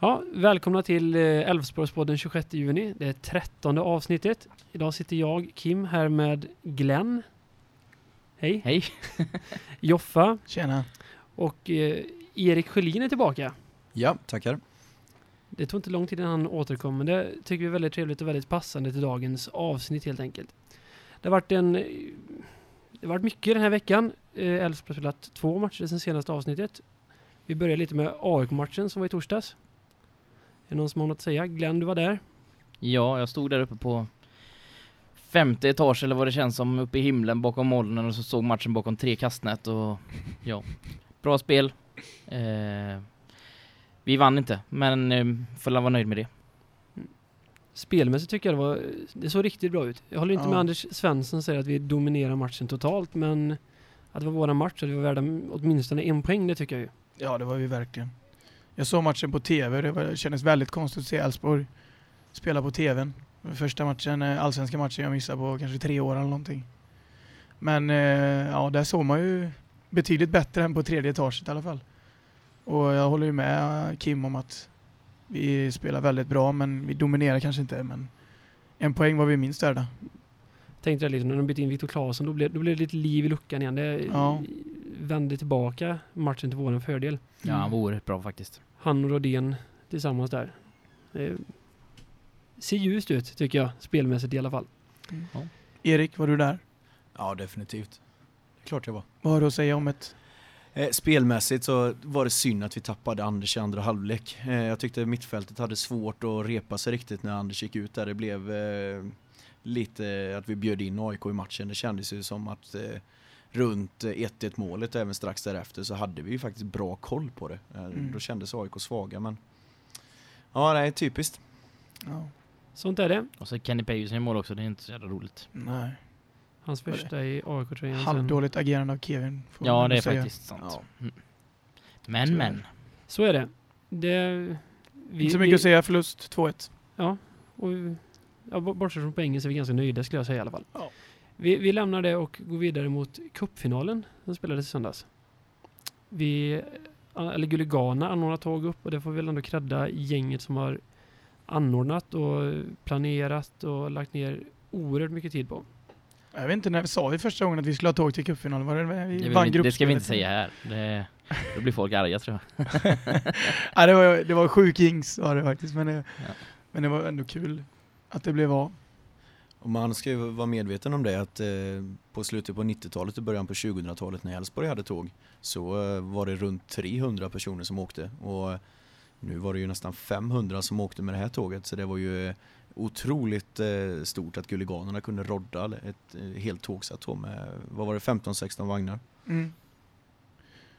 Ja, välkomna till eh, Älvsborgspodden 26 juni. Det är trettonde avsnittet. Idag sitter jag, Kim, här med Glenn. Hej. Hej. Joffa Tjena. och eh, Erik Sjölin är tillbaka. Ja, tackar. Det tog inte lång tid innan han återkom, men det tycker vi är väldigt trevligt och väldigt passande till dagens avsnitt helt enkelt. Det har varit en... eh, Det har varit mycket den här veckan. Eh, Elfsborg har spelat två matcher sen senaste avsnittet. Vi börjar lite med AIK-matchen som var i torsdags. Är det någon som har något att säga? Glenn, du var där. Ja, jag stod där uppe på femte etage eller vad det känns som uppe i himlen bakom molnen och så såg matchen bakom tre kastnät och ja, bra spel. Eh, vi vann inte, men eh, får vara nöjd med det. Spelmässigt tycker jag det var, det såg riktigt bra ut. Jag håller inte Ja. med Anders Svensson säger att vi dominerar matchen totalt, men att det var våra match, att vi var värda åtminstone en poäng, det tycker jag ju. Ja, det var vi verkligen. Jag såg matchen på TV. Det, var, det kändes väldigt konstigt att se Elfsborg spela på TVn. Det var Första matchen, eh, allsvenska matchen jag missade på kanske tre år eller någonting. Men eh, ja, där såg man ju betydligt bättre än på tredje etaget i alla fall. Och jag håller ju med eh, Kim om att vi spelar väldigt bra, men vi dominerar kanske inte. Men en poäng var vi minst värda. Tänkte jag liksom, när de bytte in Viktor Claesson, då blev, då blev det lite liv i luckan igen. Det Ja. vände tillbaka matchen till våran fördel. Ja, han var oerhört bra faktiskt. Han och Rodén tillsammans där. Det ser ljust ut, tycker jag, spelmässigt i alla fall. Erik, var du där? Ja, definitivt. Det är klart jag var. Vad har du att säga om ett... Eh, spelmässigt så var det synd att vi tappade Anders i andra halvlek. Eh, jag tyckte mittfältet hade svårt att repa sig riktigt när Anders gick ut där. Det blev eh, lite att vi bjöd in AIK i matchen. Det kändes ju som att runt eh, 1-1 målet även strax därefter så hade vi ju faktiskt bra koll på det. Eh, Mm. Då kändes AIK svaga men ja, det är typiskt. Ja, Sånt är det. Och så Kenny Pajusen i mål också, det är inte så jävla roligt. nej. Hans första i AIK-tröjan. sen- Halvdåligt agerande av Kevin. Ja, det är säga. faktiskt sant. Ja. Mm. Men, Tyvärr. men. Så är det. det vi, Inte så mycket att säga, förlust 2-1. Ja, och vi- ja, bortsett från poängen så är vi ganska nöjda skulle jag säga i alla fall. Ja. Vi, vi lämnar det och går vidare mot cupfinalen som spelades i söndags. Vi, eller Gulligana anordnat tåg upp och det får vi väl ändå credda gänget som har anordnat och planerat och lagt ner oerhört mycket tid på. Jag vet inte, när vi sa vi första gången att vi skulle ha tåg till cupfinalen? Var det, vi vann vi, det ska vi inte säga här. Det, då blir folk arga tror jag. ja, det, var, det var sjuk jinx var det faktiskt, men det, Ja. men det var ändå kul att det blev av. Och man ska ju vara medveten om det att eh, på slutet på 90-talet och början på 2000-talet när Elfsborg hade tåg så eh, var det runt 300 personer som åkte och eh, nu var det ju nästan 500 som åkte med det här tåget så det var ju eh, otroligt eh, stort att Gulliganerna kunde rodda ett eh, helt tågsätt då med, vad var det, 15-16 vagnar? Mm.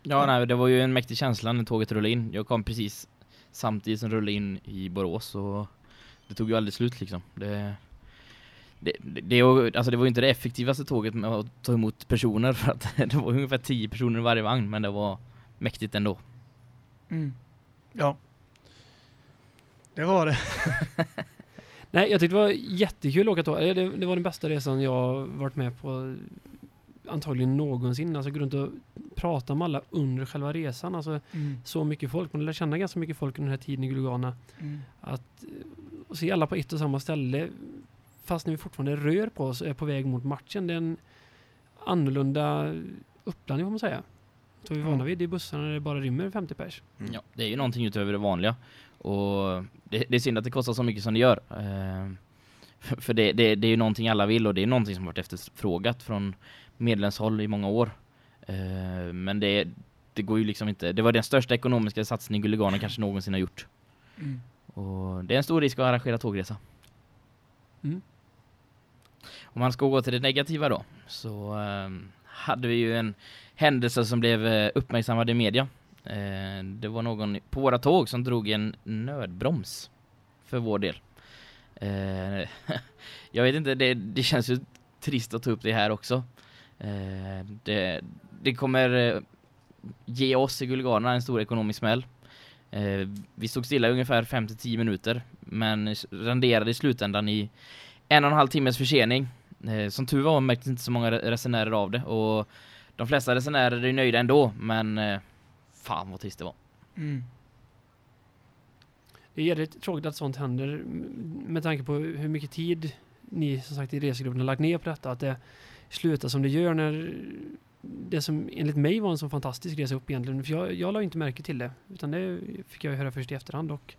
Ja, nej, det var ju en mäktig känsla när tåget rullade in. Jag kom precis samtidigt som rullade in i Borås och det tog ju aldrig slut liksom. Det, det, det, alltså det var ju inte det effektivaste tåget med att ta emot personer för att det var ungefär 10 personer i varje vagn men det var mäktigt ändå. Mm. Ja. Det var det. Nej, jag tyckte det var jättekul att åka tåg. Det, det var den bästa resan jag varit med på antagligen någonsin. Alltså gå runt och prata med alla under själva resan. Alltså Mm. så mycket folk. Man lär känna ganska mycket folk under den här tiden i Gulligana. Mm. Att eh, se alla på ett och samma ställe fast när vi fortfarande rör på oss är på väg mot matchen. Det är en annorlunda uppblandning får man säga. Så vi är vana vid i bussarna när det bara rymmer 50 pers. Mm. Ja, det är ju någonting utöver det vanliga och det, det är synd att det kostar så mycket som det gör. Eh, för för det, det, det är ju någonting alla vill och det är någonting som varit efterfrågat från medlemshåll i många år. Eh, men det, det går ju liksom inte. Det var den största ekonomiska satsning Gulliganen kanske någonsin har gjort. Mm. Och det är en stor risk att arrangera tågresa. Mm. Om man ska gå till det negativa då så ehm, hade vi ju en händelse som blev eh, uppmärksammad i media. Eh, det var någon på våra tåg som drog en nödbroms för vår del. Eh, jag vet inte, det, det känns ju trist att ta upp det här också. Eh, det, det kommer eh, ge oss i Gulgarna en stor ekonomisk smäll. Eh, vi stod stilla i ungefär 5-10 minuter men renderade i slutändan i en och en halv timmes försening. Eh, som tur var märkte inte så många resenärer av det och de flesta resenärer är nöjda ändå men eh, fan vad trist det var. Mm. det är jävligt tråkigt att sånt händer med tanke på hur mycket tid ni som sagt i resegruppen har lagt ner på detta. Att det slutar som det gör när det som enligt mig var en så fantastisk resa upp egentligen. För jag, jag la inte märke till det. Utan det fick jag höra först i efterhand och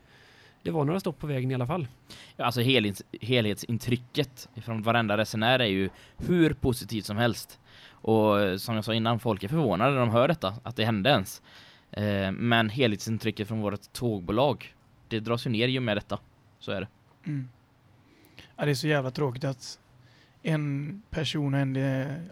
det var några stopp på vägen i alla fall. Ja, Alltså helhets, helhetsintrycket från varenda resenär är ju hur positivt som helst. Och eh, som jag sa innan, folk är förvånade när de hör detta, att det hände ens. Eh, men helhetsintrycket från vårt tågbolag, det dras ju ner ju med detta. Så är det. Mm. Ja, det är så jävla tråkigt att en person, en,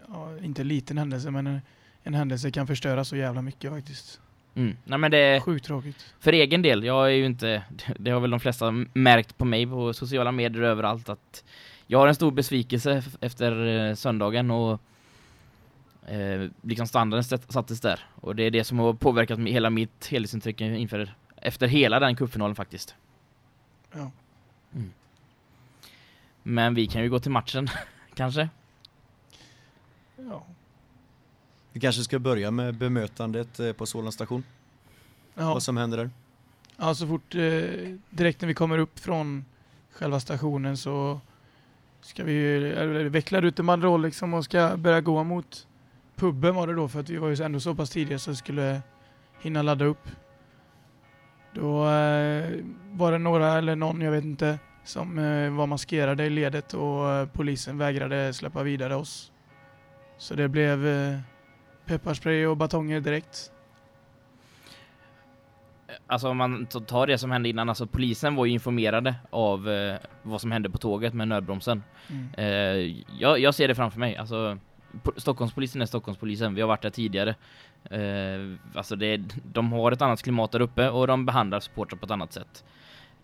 ja, inte en liten händelse, men en, en händelse kan förstöra så jävla mycket faktiskt. Mm. Nej men det, Sjukt tråkigt. för egen del, jag är ju inte, det har väl de flesta märkt på mig på sociala medier överallt att jag har en stor besvikelse efter eh, söndagen och eh, liksom standarden sattes där. Och det är det som har påverkat hela mitt helhetsintryck inför, efter hela den cupfinalen faktiskt. Ja. Men vi kan ju gå till matchen, kanske. Ja. Vi kanske ska börja med bemötandet eh, på Solna station. Ja. Vad som händer där. Ja, så fort eh, direkt när vi kommer upp från själva stationen så ska vi eller, vecklar ut en banderoll liksom och ska börja gå mot puben var det då för att vi var ju ändå så pass tidiga så vi skulle hinna ladda upp. Då eh, var det några eller någon, jag vet inte, som eh, var maskerade i ledet och polisen vägrade släppa vidare oss. Så det blev pepparspray och batonger direkt. Alltså om man tar det som hände innan, alltså polisen var ju informerade av eh, vad som hände på tåget med nödbromsen. Mm. Eh, jag, jag ser det framför mig. Alltså, po- Stockholmspolisen är Stockholmspolisen. Vi har varit där tidigare. Eh, alltså det, de har ett annat klimat där uppe och de behandlar supportrar på ett annat sätt.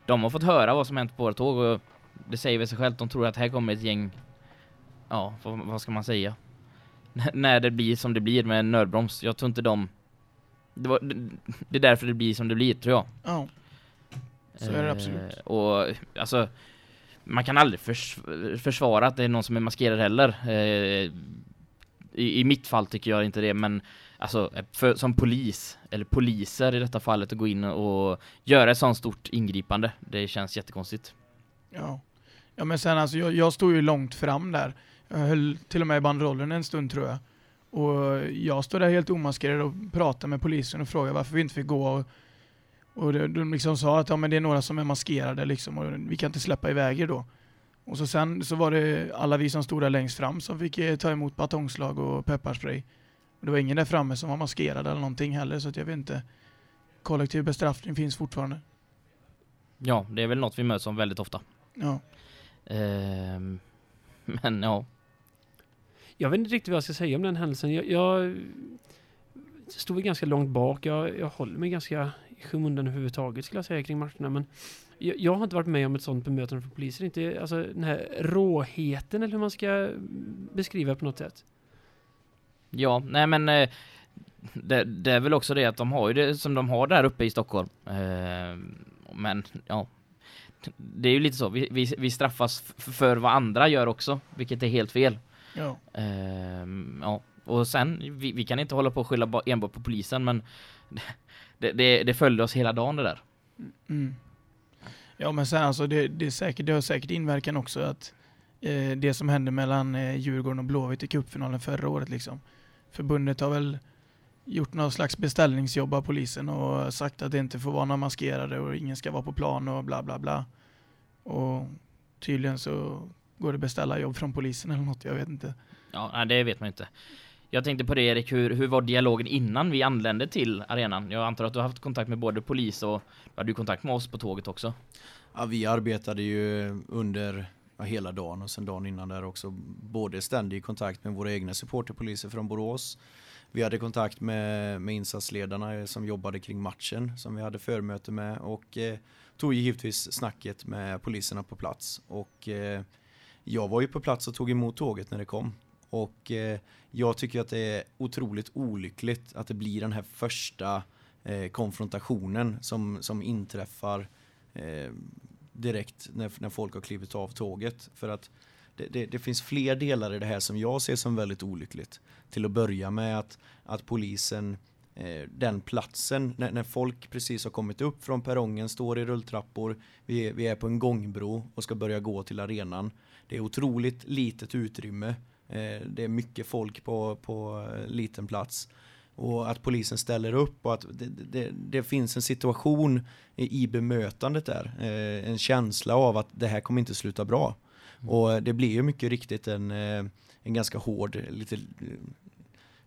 De har fått höra vad som hänt på vårt tåg och det säger väl sig självt. De tror att här kommer ett gäng, ja, vad, vad ska man säga? När det blir som det blir med en nödbroms. Jag tror inte de... Det, var, det, är därför det blir som det blir, tror jag. Ja. Så är det absolut. Eh, och alltså, man kan aldrig förs försvara att det är någon som är maskerad heller. Eh, i, I mitt fall tycker jag inte det, men alltså för, som polis, eller poliser i detta fallet, att gå in och göra ett sånt stort ingripande, det känns jättekonstigt. Ja. ja, men sen alltså jag, jag stod ju långt fram där. Jag höll till och med i banderollen en stund tror jag. Och jag stod där helt omaskerad och pratade med polisen och frågade varför vi inte fick gå. Och, och de, de liksom sa att ja, men det är några som är maskerade liksom och vi kan inte släppa iväg er då. Och så sen så var det alla vi som stod där längst fram som fick eh, ta emot batongslag och pepparspray. Och det var ingen där framme som var maskerad eller någonting heller så att jag vet inte. Kollektiv bestraffning finns fortfarande. Ja, det är väl något vi möts om väldigt ofta. Ja. Ehm, men ja, jag vet inte riktigt vad jag ska säga om den händelsen. Jag, jag stod ganska långt bak. Jag, jag håller mig ganska i skymundan överhuvudtaget skulle jag säga kring matcherna. Men jag, jag har inte varit med om ett sånt bemötande från polisen. Inte, alltså den här råheten eller hur man ska beskriva det på något sätt. Ja, nej men eh, det, det är väl också det att de har ju det som de har där uppe i Stockholm. Eh, men ja, det är ju lite så. Vi, vi, vi straffas för vad andra gör också, vilket är helt fel. Ja. Eh, ja, och sen vi, vi kan inte hålla på och skylla ba- enbart på polisen, men det, det, det följde oss hela dagen det där. Mm. Ja men sen alltså det, det, är säkert, det har säkert inverkan också att eh, det som hände mellan eh, Djurgården och Blåvitt i cupfinalen förra året liksom. Förbundet har väl gjort någon slags beställningsjobb av polisen och sagt att det inte får vara några maskerade och ingen ska vara på plan och bla bla bla. Och tydligen så går det beställa jobb från polisen eller något, jag vet inte. Ja, nej, det vet man inte. Jag tänkte på det Erik, hur, hur var dialogen innan vi anlände till arenan? Jag antar att du har haft kontakt med både polis och du hade ju kontakt med oss på tåget också. Ja, vi arbetade ju under ja, hela dagen och sen dagen innan där också både ständig kontakt med våra egna supporterpoliser från Borås. Vi hade kontakt med, med insatsledarna eh, som jobbade kring matchen som vi hade förmöte med och eh, tog givetvis snacket med poliserna på plats. Och eh, jag var ju på plats och tog emot tåget när det kom. Och eh, jag tycker att det är otroligt olyckligt att det blir den här första eh, konfrontationen som, som inträffar eh, direkt när, när folk har klivit av tåget. För att det, det, det finns fler delar i det här som jag ser som väldigt olyckligt. Till att börja med att, att polisen eh, den platsen när, när, folk precis har kommit upp från perrongen, står i rulltrappor, vi, vi är på en gångbro och ska börja gå till arenan. Det är otroligt litet utrymme. Eh, det är mycket folk på, på eh, liten plats och att polisen ställer upp och att det, det, det finns en situation i, bemötandet där. Eh, en känsla av att det här kommer inte sluta bra. Mm. Och det blir ju mycket riktigt en, en ganska hård lite,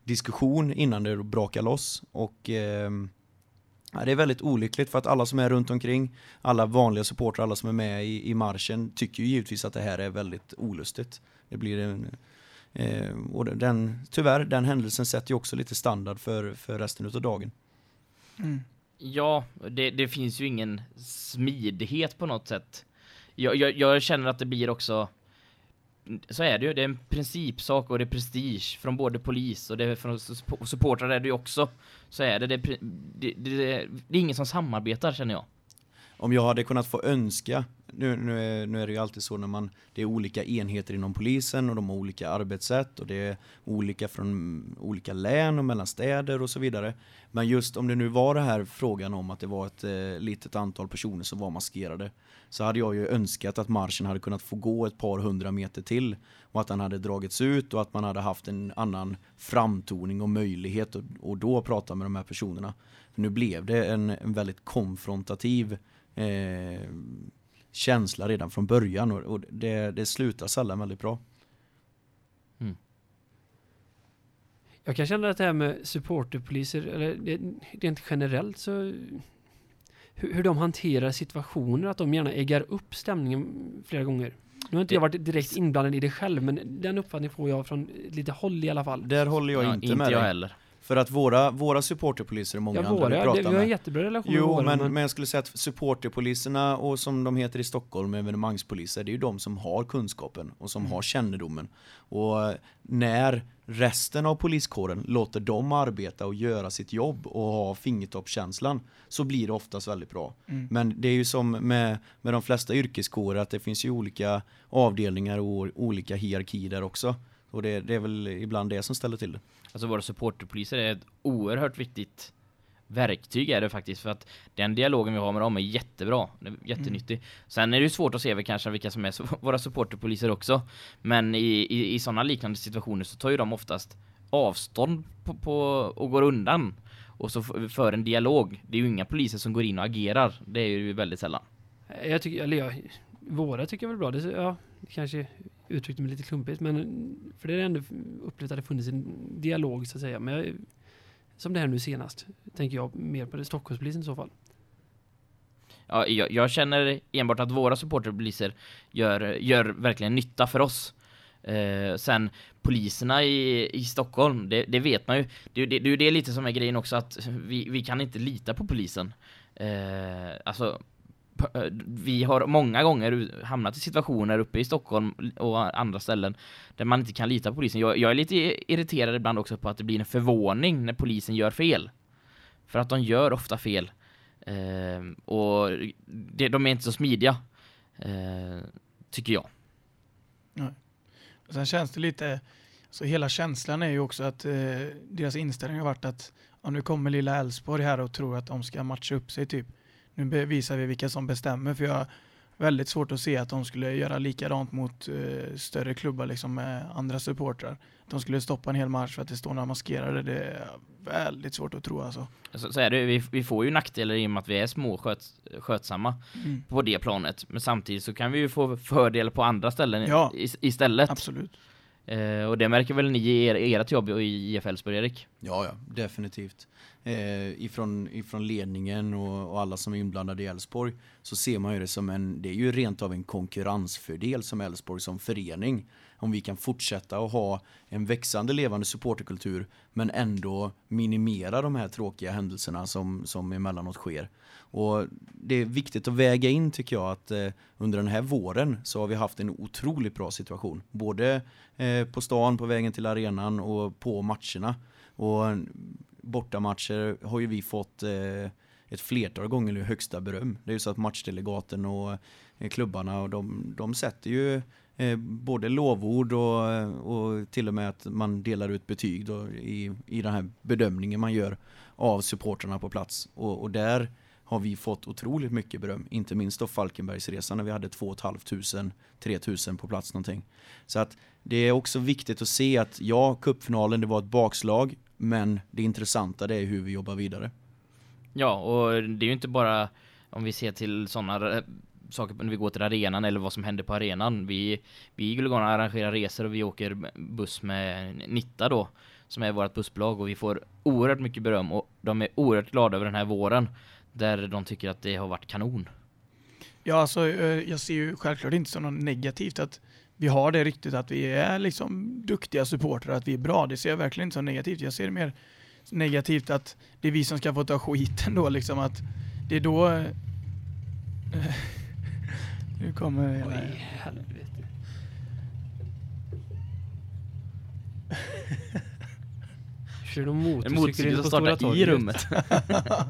diskussion innan det brakar loss. Och eh, det är väldigt olyckligt för att alla som är runt omkring, alla vanliga supportrar, alla som är med i, i marschen tycker ju givetvis att det här är väldigt olustigt. Det blir en Eh, och den, tyvärr, den händelsen sätter ju också lite standard för, för resten av dagen. Mm. Ja, det, det, finns ju ingen smidighet på något sätt. Jag, jag, jag, känner att det blir också så är det ju, det är en principsak och det är prestige från både polis och det är från supportrar är det ju också. Så är det, det, det, det, det är ingen som samarbetar känner jag om jag hade kunnat få önska, nu, nu, är, nu är det ju alltid så när man, det är olika enheter inom polisen och de har olika arbetssätt och det är olika från olika län och mellan städer och så vidare. Men just om det nu var det här frågan om att det var ett eh, litet antal personer som var maskerade så hade jag ju önskat att marschen hade kunnat få gå ett par hundra meter till och att den hade dragits ut och att man hade haft en annan framtoning och möjlighet och, och då prata med de här personerna. För nu blev det en, en väldigt konfrontativ eh, känsla redan från början och, och det, det slutar sällan väldigt bra. Mm. Jag kan känna att det här med supporterpoliser, eller rent generellt så hur, hur de hanterar situationer, att de gärna äggar upp stämningen flera gånger. Nu har inte jag varit direkt inblandad i det själv, men den uppfattningen får jag från lite håll i alla fall. Där håller jag ja, inte, inte med jag dig. heller. För att våra, våra supporterpoliser är många ja, andra våra, vi pratar det, med. Vi har en jättebra relation jo, med våra, men, men jag skulle säga att supporterpoliserna och som de heter i Stockholm, evenemangspoliser, det är ju de som har kunskapen och som mm. har kännedomen. Och när resten av poliskåren låter dem arbeta och göra sitt jobb och ha fingertoppskänslan så blir det oftast väldigt bra. Mm. Men det är ju som med, med de flesta yrkeskårer att det finns ju olika avdelningar och olika hierarkier där också. Och det, det är väl ibland det som ställer till det. Alltså våra supporterpoliser är ett oerhört viktigt verktyg är det faktiskt för att den dialogen vi har med dem är jättebra, jättenyttig. Mm. Sen är det ju svårt att se kanske vilka som är våra supporterpoliser också. Men i, i, i sådana liknande situationer så tar ju de oftast avstånd på, på, och går undan och så för en dialog. Det är ju inga poliser som går in och agerar. Det är ju väldigt sällan. Jag tycker, eller jag, våra tycker jag väl bra. Det, ja, kanske uttryckte mig lite klumpigt, men för det är ändå upplevt att det funnits en dialog så att säga. Men jag, som det här nu senast, tänker jag mer på det Stockholmspolisen i så fall. Ja, jag, jag känner enbart att våra supporterpoliser gör, gör verkligen nytta för oss. Eh, sen poliserna i, i Stockholm, det, det vet man ju. Det, det, det är ju det lite som är grejen också att vi, vi kan inte lita på polisen. Eh, alltså Eh, vi har många gånger hamnat i situationer uppe i Stockholm och andra ställen där man inte kan lita på polisen. Jag, jag, är lite irriterad ibland också på att det blir en förvåning när polisen gör fel. För att de gör ofta fel. Eh, och det, de är inte så smidiga. Eh, tycker jag. Nej. Sen känns det lite så hela känslan är ju också att eh, deras inställning har varit att om nu kommer lilla Älvsborg här och tror att de ska matcha upp sig typ nu visar vi vilka som bestämmer för jag har väldigt svårt att se att de skulle göra likadant mot uh, större klubbar liksom med andra supportrar. De skulle stoppa en hel match för att det står några maskerade. Det är väldigt svårt att tro alltså. Så, så är det, vi, vi får ju nackdelar i och med att vi är små sköt, skötsamma mm. på det planet. Men samtidigt så kan vi ju få fördelar på andra ställen ja, i, istället. Absolut. Eh, och det märker väl ni i er, ert jobb i IF Elfsborg, Erik? Ja, ja, definitivt. Eh, ifrån, ifrån ledningen och, och, alla som är inblandade i Elfsborg så ser man ju det som en, det är ju rent av en konkurrensfördel som Elfsborg som förening. Om vi kan fortsätta att ha en växande levande supporterkultur men ändå minimera de här tråkiga händelserna som, som emellanåt sker. Och det är viktigt att väga in tycker jag att eh, under den här våren så har vi haft en otroligt bra situation. Både eh, på stan, på vägen till arenan och på matcherna. Och bortamatcher har ju vi fått eh, ett flertal gånger nu högsta beröm. Det är ju så att matchdelegaten och eh, klubbarna och de, de sätter ju eh, både lovord och, och till och med att man delar ut betyg då i, i den här bedömningen man gör av supporterna på plats. Och, och där har vi fått otroligt mycket beröm. Inte minst då Falkenbergsresan när vi hade 2 500, 3000 på plats någonting. Så att det är också viktigt att se att ja, cupfinalen, det var ett bakslag, men det intressanta det är hur vi jobbar vidare. Ja, och det är ju inte bara om vi ser till sådana saker när vi går till arenan eller vad som händer på arenan. Vi, vi i Gulligana arrangerar resor och vi åker buss med Nitta då, som är vårt bussbolag och vi får oerhört mycket beröm och de är oerhört glada över den här våren där de tycker att det har varit kanon. Ja, alltså eh, jag ser ju självklart inte som något negativt att vi har det ryktet att vi är liksom duktiga supportrar, att vi är bra. Det ser jag verkligen inte som negativt. Jag ser det mer negativt att det är vi som ska få ta skiten då liksom att det är då eh, nu kommer Oj, helvete. Kör En motorcykel på Stora startar i torget? rummet.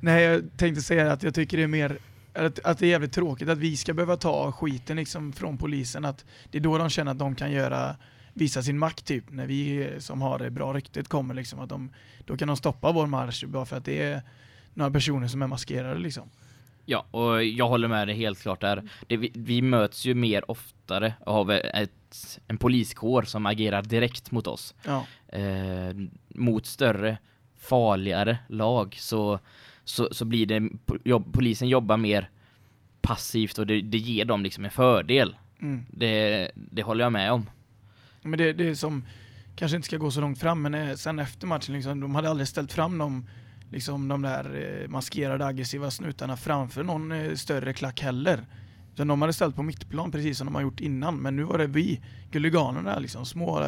Nej, jag tänkte säga att jag tycker det är mer att, att det är jävligt tråkigt att vi ska behöva ta skiten liksom från polisen. Att det är då de känner att de kan göra visa sin makt typ. När vi som har det bra ryktet kommer liksom. Att de, då kan de stoppa vår marsch bara för att det är några personer som är maskerade liksom. Ja, och jag håller med dig helt klart där. Det, vi, vi möts ju mer oftare av ett, en poliskår som agerar direkt mot oss. Ja. Eh, mot större, farligare lag så, så, så blir det, jobb, polisen jobbar mer passivt och det, det ger dem liksom en fördel. Mm. Det, det håller jag med om. Men det, det är som, kanske inte ska gå så långt fram, men eh, sen efter matchen, liksom, de hade aldrig ställt fram dem, liksom, de där eh, maskerade aggressiva snutarna framför någon eh, större klack heller. Utan de hade ställt på mittplan precis som de har gjort innan, men nu var det vi, Gulliganerna, liksom, små,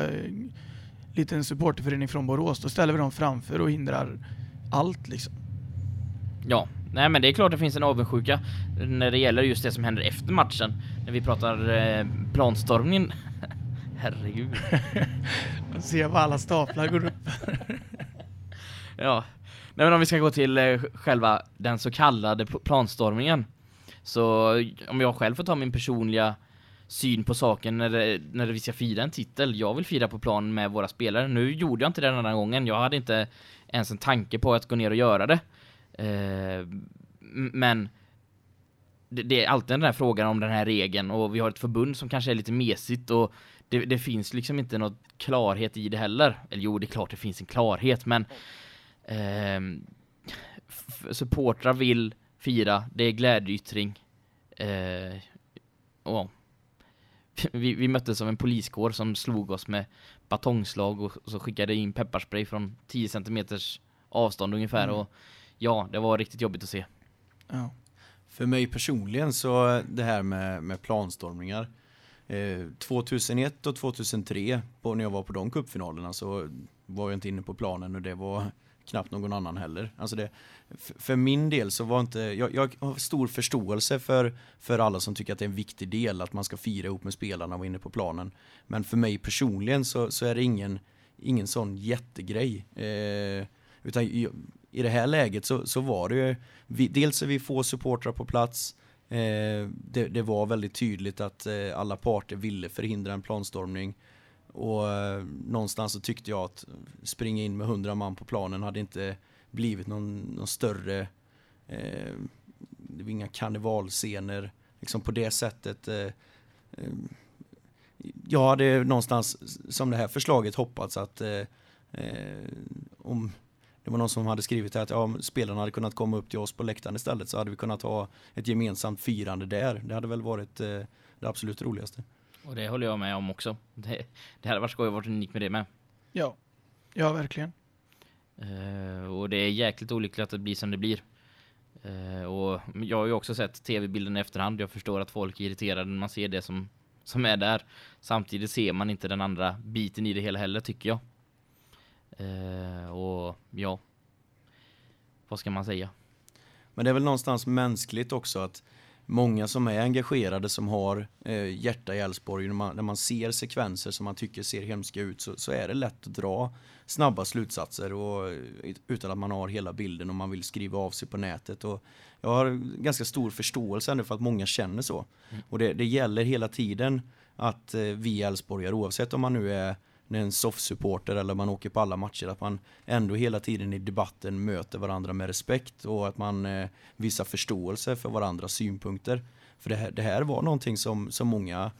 liten supporterförening från Borås, då ställer vi dem framför och hindrar allt liksom. Ja, nej men det är klart det finns en avundsjuka när det gäller just det som händer efter matchen. När vi pratar eh, planstormningen. Herregud. Man ser vad alla staplar går upp. Ja, nej men om vi ska gå till eh, själva den så kallade pl- planstormningen. Så om jag själv får ta min personliga syn på saken när, det, när vi ska fira en titel. Jag vill fira på plan med våra spelare. Nu gjorde jag inte det den här gången. Jag hade inte ens en tanke på att gå ner och göra det. Eh, men det, det är alltid den här frågan om den här regeln och vi har ett förbund som kanske är lite mesigt och det, det finns liksom inte något klarhet i det heller. Eller jo, det är klart det finns en klarhet, men f- supportrar vill fira, det är glädjeyttring. Eh, och vi, vi möttes av en poliskår som slog oss med batongslag och så skickade in pepparspray från 10 centimeters avstånd ungefär Mm. och ja, det var riktigt jobbigt att se. Ja. För mig personligen så det här med, med planstormningar. Eh, 2001 och 2003 på, när jag var på de cupfinalerna så var jag inte inne på planen och det var knappt någon annan heller. Alltså det, för min del så var inte, jag, jag har stor förståelse för, för alla som tycker att det är en viktig del att man ska fira ihop med spelarna och vara inne på planen. Men för mig personligen så, så är det ingen, ingen sån jättegrej. Eh, utan jag, i det här läget så, så var det ju, vi, dels är vi få supportrar på plats, eh, det, det var väldigt tydligt att eh, alla parter ville förhindra en planstormning. Och eh, någonstans så tyckte jag att springa in med hundra man på planen hade inte blivit någon, någon större, eh, det var inga karnevalscener liksom på det sättet. Eh, eh, jag hade någonstans, som det här förslaget, hoppats att eh, eh, om det var någon som hade skrivit här att ja, om spelarna hade kunnat komma upp till oss på läktaren istället så hade vi kunnat ha ett gemensamt firande där. Det hade väl varit eh, det absolut roligaste. Och det håller jag med om också. Det, det hade varit skoj att vara unik med det med. Ja. ja, verkligen. Eh, och det är jäkligt olyckligt att det blir som det blir. Eh, och jag har ju också sett tv-bilden i efterhand. Jag förstår att folk är irriterade när man ser det som, som är där. Samtidigt ser man inte den andra biten i det hela heller tycker jag. Eh, och ja, vad ska man säga? Men det är väl någonstans mänskligt också att många som är engagerade som har eh, hjärta i Elfsborg, när man, när man ser sekvenser som man tycker ser hemska ut så, så är det lätt att dra snabba slutsatser och, utan att man har hela bilden och man vill skriva av sig på nätet. Och jag har ganska stor förståelse ändå för att många känner så. Mm. Och det, det gäller hela tiden att eh, vi Elfsborgare, oavsett om man nu är när en soft-supporter eller man åker på alla matcher, att man ändå hela tiden i debatten möter varandra med respekt och att man eh, visar förståelse för varandras synpunkter. För det här, det här var någonting som, som många,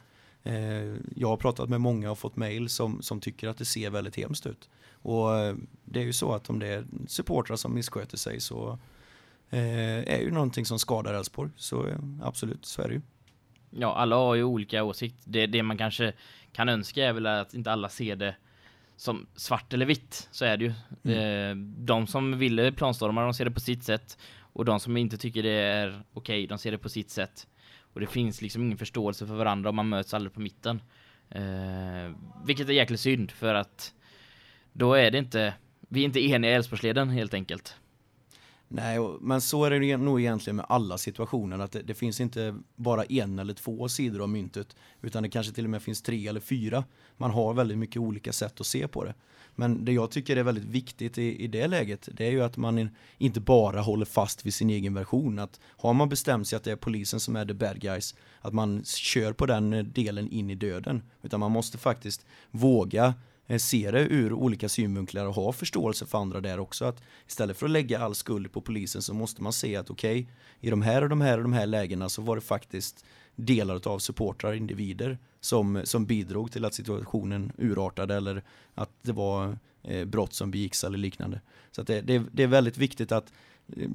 eh, jag har pratat med många och fått mail som, som tycker att det ser väldigt hemskt ut. Och eh, det är ju så att om det är supportrar som missköter sig så eh, är ju någonting som skadar Elfsborg. Så eh, absolut, så är det ju. Ja, alla har ju olika åsikt. Det, det man kanske kan önska är väl att inte alla ser det som svart eller vitt. Så är det ju. Mm. De som ville planstorma, de ser det på sitt sätt. Och de som inte tycker det är okej, okay, de ser det på sitt sätt. Och det finns liksom ingen förståelse för varandra om man möts aldrig på mitten. Eh, vilket är jäkligt synd för att då är det inte, vi är inte eniga i Älvsborgsleden helt enkelt. Nej, men så är det nog egentligen med alla situationer. Att det, det, finns inte bara en eller två sidor av myntet. Utan det kanske till och med finns tre eller fyra. Man har väldigt mycket olika sätt att se på det. Men det jag tycker är väldigt viktigt i, i det läget, det är ju att man inte bara håller fast vid sin egen version. Att har man bestämt sig att det är polisen som är the bad guys, att man kör på den delen in i döden. Utan man måste faktiskt våga Eh, se det ur olika synvinklar och ha förståelse för andra där också. Att istället för att lägga all skuld på polisen så måste man se att okej, okay, i de här och de här och de här lägena så var det faktiskt delar av supportrar, individer som, som bidrog till att situationen urartade eller att det var eh, brott som begicks eller liknande. Så att det, det, det är väldigt viktigt att eh,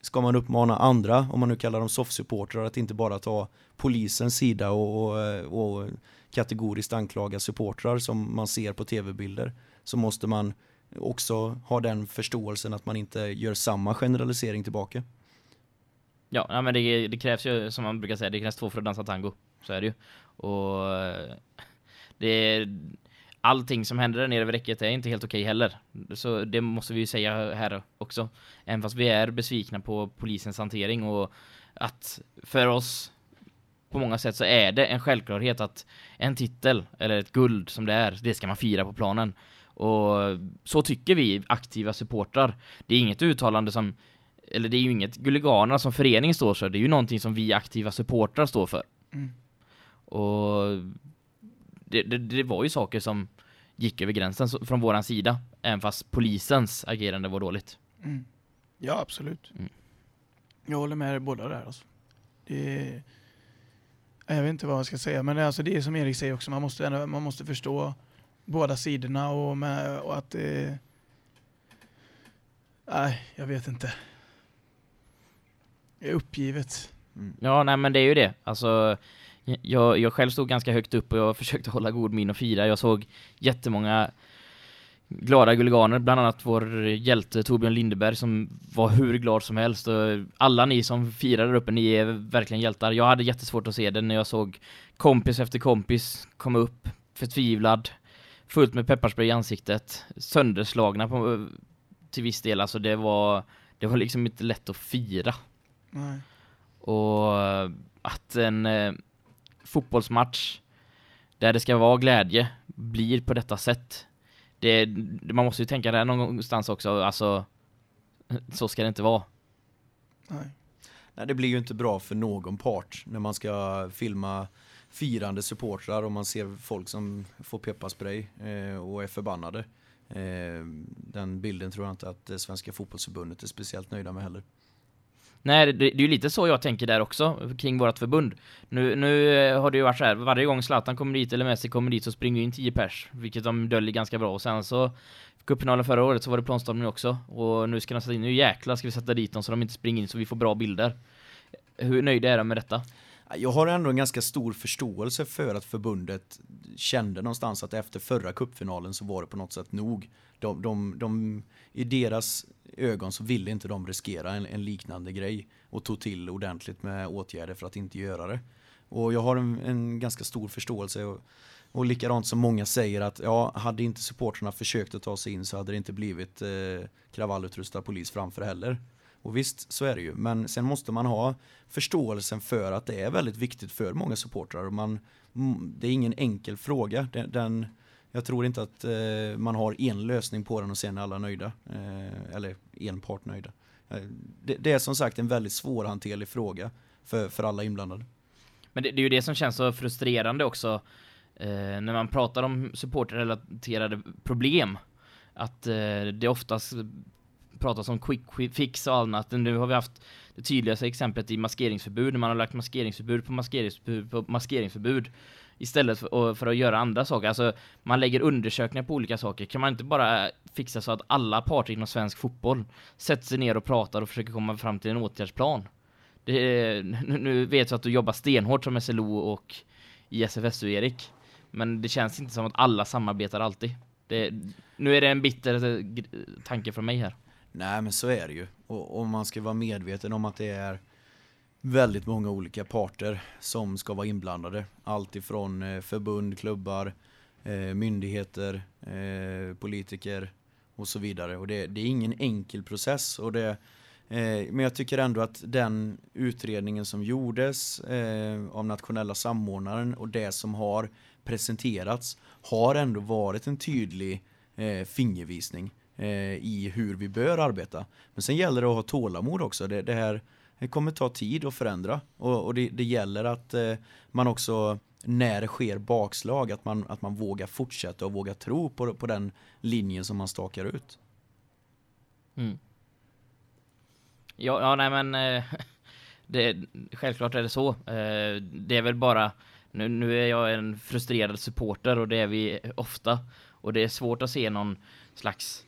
ska man uppmana andra, om man nu kallar dem soft-supportrar, att inte bara ta polisens sida och, och, och kategoriskt anklaga supportrar som man ser på tv-bilder så måste man också ha den förståelsen att man inte gör samma generalisering tillbaka. Ja, men det, det, krävs ju som man brukar säga, det krävs två för att dansa tango. Så är det ju. Och det är allting som händer där nere vid räcket är inte helt okej heller. Så det måste vi ju säga här också. Även fast vi är besvikna på polisens hantering och att för oss på många sätt så är det en självklarhet att en titel eller ett guld som det är, det ska man fira på planen. Och så tycker vi aktiva supportrar. Det är inget uttalande som eller det är ju inget Gulliganerna som förening står för, det är ju någonting som vi aktiva supportrar står för. Mm. Och det, det, det, var ju saker som gick över gränsen från våran sida, även fast polisens agerande var dåligt. Mm. Ja, absolut. Mm. Jag håller med er båda där alltså. Det jag vet inte vad jag ska säga, men det är, alltså, det är som Erik säger också, man måste, man måste förstå båda sidorna och, med, och att det... Nej, jag vet inte. Det är uppgivet. Mm. Ja, nej men det är ju det. Alltså, jag, jag själv stod ganska högt upp och jag försökte hålla god min och fira. Jag såg jättemånga glada guliganer, bland annat vår hjälte Torbjörn Lindeberg som var hur glad som helst och alla ni som firade där uppe, ni är verkligen hjältar. Jag hade jättesvårt att se det när jag såg kompis efter kompis komma upp förtvivlad, fullt med pepparspray i ansiktet, sönderslagna på, till viss del, alltså det var det var liksom inte lätt att fira. Nej. Och att en eh, fotbollsmatch där det ska vara glädje blir på detta sätt det, man måste ju tänka det någonstans också, alltså så ska det inte vara. Nej. Nej, det blir ju inte bra för någon part när man ska filma firande supportrar och man ser folk som får pepparspray eh, och är förbannade. Eh, den bilden tror jag inte att det Svenska fotbollsförbundet är speciellt nöjda med heller. Nej, det, det är ju lite så jag tänker där också kring vårt förbund. Nu, nu eh, har det ju varit så här, varje gång Zlatan kommer dit eller Messi kommer dit så springer in 10 pers, vilket de döljer ganska bra. Och sen så cupfinalen förra året så var det planstormning också och nu ska de sätta in, nu jäklar ska vi sätta dit dem så de inte springer in så vi får bra bilder. Hur nöjda är de med detta? Jag har ändå en ganska stor förståelse för att förbundet kände någonstans att efter förra kuppfinalen så var det på något sätt nog. De, de, de, I deras ögon så ville inte de riskera en, en, liknande grej och tog till ordentligt med åtgärder för att inte göra det. Och jag har en, en ganska stor förståelse och, och likadant som många säger att ja, hade inte supporterna försökt att ta sig in så hade det inte blivit eh, kravallutrustad polis framför heller. Och visst, så är det ju. Men sen måste man ha förståelsen för att det är väldigt viktigt för många supportrar. Och man, det är ingen enkel fråga. Den, den jag tror inte att eh, man har en lösning på den och sen är alla nöjda. Eh, eller en part nöjda. Eh, det, det, är som sagt en väldigt svårhanterlig fråga för, för alla inblandade. Men det, det är ju det som känns så frustrerande också eh, när man pratar om supportrelaterade problem. Att eh, det oftast pratas om quick fix och annat. Nu har vi haft det tydligaste exemplet i maskeringsförbud, när man har lagt maskeringsförbud på maskeringsförbud på maskeringsförbud istället för, för, att göra andra saker. Alltså, man lägger undersökningar på olika saker. Kan man inte bara eh, fixa så att alla parter inom svensk fotboll sätter sig ner och pratar och försöker komma fram till en åtgärdsplan? Det, eh, nu vet jag att du jobbar stenhårt som SLO och i SFSU, Erik. Men det känns inte som att alla samarbetar alltid. Det, nu är det en bitter eh, tanke från mig här. Nej men så är det ju. Och, och man ska vara medveten om att det är väldigt många olika parter som ska vara inblandade. Allt ifrån eh, förbund, klubbar, eh, myndigheter, eh, politiker och så vidare. Och det, det är ingen enkel process. Och det, men jag tycker ändå att den utredningen som gjordes av nationella samordnaren och det som har presenterats har ändå varit en tydlig fingervisning i hur vi bör arbeta. Men sen gäller det att ha tålamod också. Det, det här det kommer ta tid att förändra och, och det, det, gäller att eh, man också när det sker bakslag att man, att man vågar fortsätta och vågar tro på, på den linjen som man stakar ut. Mm. Ja, ja, nej men eh, det, självklart är det så. Eh, det är väl bara nu, nu är jag en frustrerad supporter och det är vi ofta och det är svårt att se någon slags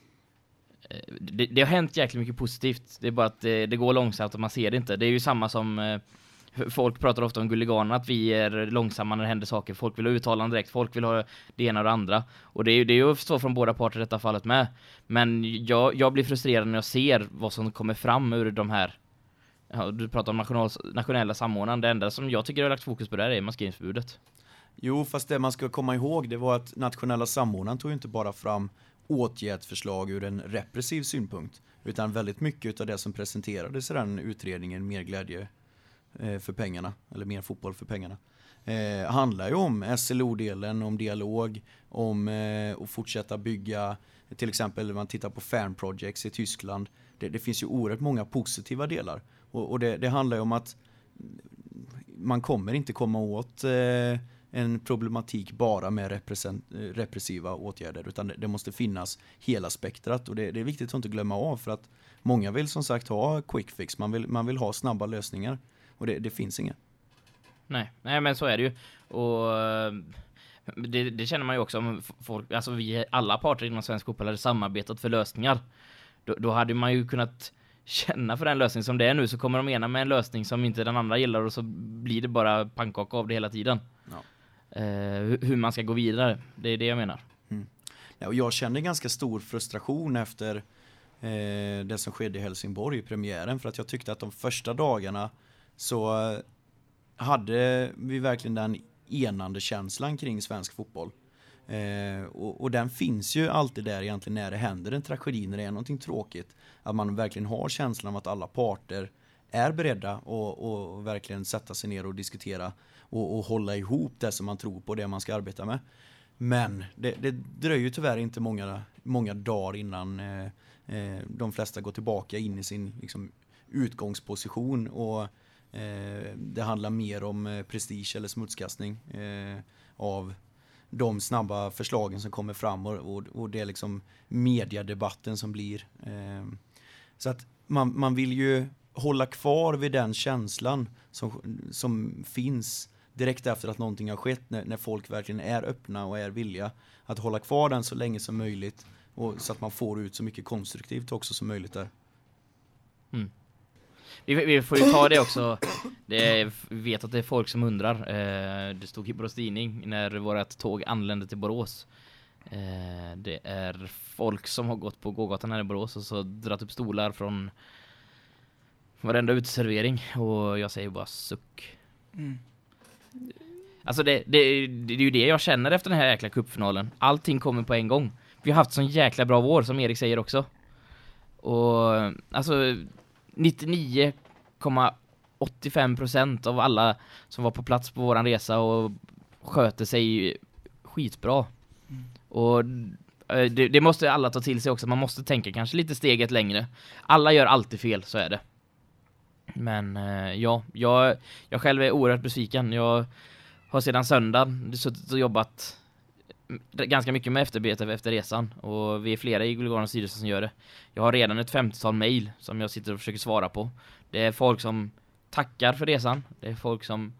Eh, det, det, har hänt jäkligt mycket positivt. Det är bara att det, det, går långsamt och man ser det inte. Det är ju samma som eh, folk pratar ofta om Gulliganen, att vi är långsamma när det händer saker. Folk vill ha uttalanden direkt, folk vill ha det ena och det andra. Och det är ju det är ju så från båda parter i detta fallet med. Men jag, jag blir frustrerad när jag ser vad som kommer fram ur de här ja, du pratar om national, nationella samordnaren. Det enda som jag tycker har lagt fokus på det här är maskeringsförbudet. Jo, fast det man ska komma ihåg det var att nationella samordnaren tog inte bara fram åtgärdsförslag ur en repressiv synpunkt. Utan väldigt mycket av det som presenterades i den utredningen, Mer glädje eh, för pengarna, eller Mer fotboll för pengarna, eh, handlar ju om SLO-delen, om dialog, om eh, att fortsätta bygga, till exempel när man tittar på fan projects i Tyskland. Det, det finns ju oerhört många positiva delar. Och, och det, det, handlar ju om att man kommer inte komma åt eh, en problematik bara med repressiva åtgärder utan det, måste finnas hela spektrat och det, det, är viktigt att inte glömma av för att många vill som sagt ha quick fix, man vill, man vill ha snabba lösningar och det, det finns inga. Nej, nej men så är det ju och eh, det, det, känner man ju också om folk, alltså vi alla parter inom svensk fotboll hade samarbetat för lösningar. Då, då hade man ju kunnat känna för den lösning som det är nu så kommer de ena med en lösning som inte den andra gillar och så blir det bara pannkaka av det hela tiden. Ja Eh, hur man ska gå vidare. Det är det jag menar. Mm. Ja, och jag kände ganska stor frustration efter eh, det som skedde i Helsingborg i premiären för att jag tyckte att de första dagarna så eh, hade vi verkligen den enande känslan kring svensk fotboll. Eh, och, och, den finns ju alltid där egentligen när det händer en tragedi, när det är någonting tråkigt. Att man verkligen har känslan av att alla parter är beredda och, och verkligen sätta sig ner och diskutera och, och hålla ihop det som man tror på, det man ska arbeta med. Men det, det dröjer tyvärr inte många, många dagar innan eh, eh, de flesta går tillbaka in i sin liksom, utgångsposition och eh, det handlar mer om eh, prestige eller smutskastning eh, av de snabba förslagen som kommer fram och, och, och det är liksom mediadebatten som blir. Eh, så att man, man vill ju hålla kvar vid den känslan som, som finns direkt efter att någonting har skett när, när folk verkligen är öppna och är villiga att hålla kvar den så länge som möjligt och så att man får ut så mycket konstruktivt också som möjligt där. Mm. Vi, vi, får ju ta det också. Det är, vi vet att det är folk som undrar. Eh, det stod i Borås Tidning när vårt tåg anlände till Borås. Eh, det är folk som har gått på gågatan här i Borås och så dratt upp stolar från varenda uteservering och jag säger bara suck. Mm. Alltså det, det, det, är ju det jag känner efter den här jäkla kuppfinalen. Allting kommer på en gång. Vi har haft sån jäkla bra vår som Erik säger också. Och alltså 99,85% av alla som var på plats på våran resa och sköter sig skitbra. Mm. Och eh, det, det måste alla ta till sig också. Man måste tänka kanske lite steget längre. Alla gör alltid fel, så är det. Men eh, ja, jag, jag själv är oerhört besviken. Jag har sedan söndagen suttit och jobbat mm, ganska mycket med efterbete efter resan och vi är flera i Gulgarnas styrelse som gör det. Jag har redan ett 50-tal mejl som jag sitter och försöker svara på. Det är folk som tackar för resan. Det är folk som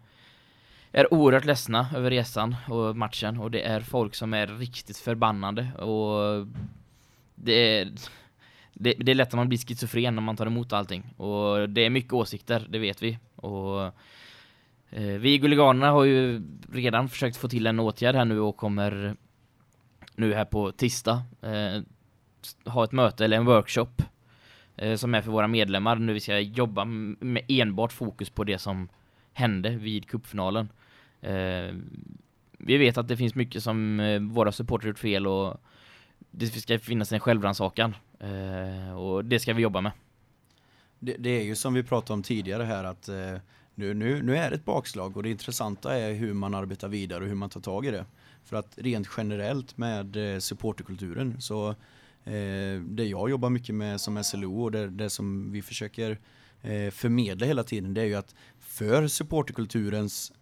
är oerhört ledsna över resan och matchen och det är folk som är riktigt förbannade och det är, det, det är lätt att man blir schizofren när man tar emot allting. Och det är mycket åsikter, det vet vi. Och eh, vi i Guliganerna har ju redan försökt få till en åtgärd här nu och kommer nu här på tisdag eh, ha ett möte eller en workshop eh, som är för våra medlemmar nu. Vi ska jobba med enbart fokus på det som hände vid cupfinalen. Eh, vi vet att det finns mycket som eh, våra supportrar gjort fel och det ska finnas en självrannsakan eh, och det ska vi jobba med. Det, det, är ju som vi pratade om tidigare här att eh, nu, nu, nu är det ett bakslag och det intressanta är hur man arbetar vidare och hur man tar tag i det. För att rent generellt med eh, supporterkulturen så eh, det jag jobbar mycket med som SLO och det, det som vi försöker eh, förmedla hela tiden det är ju att för supporterkulturens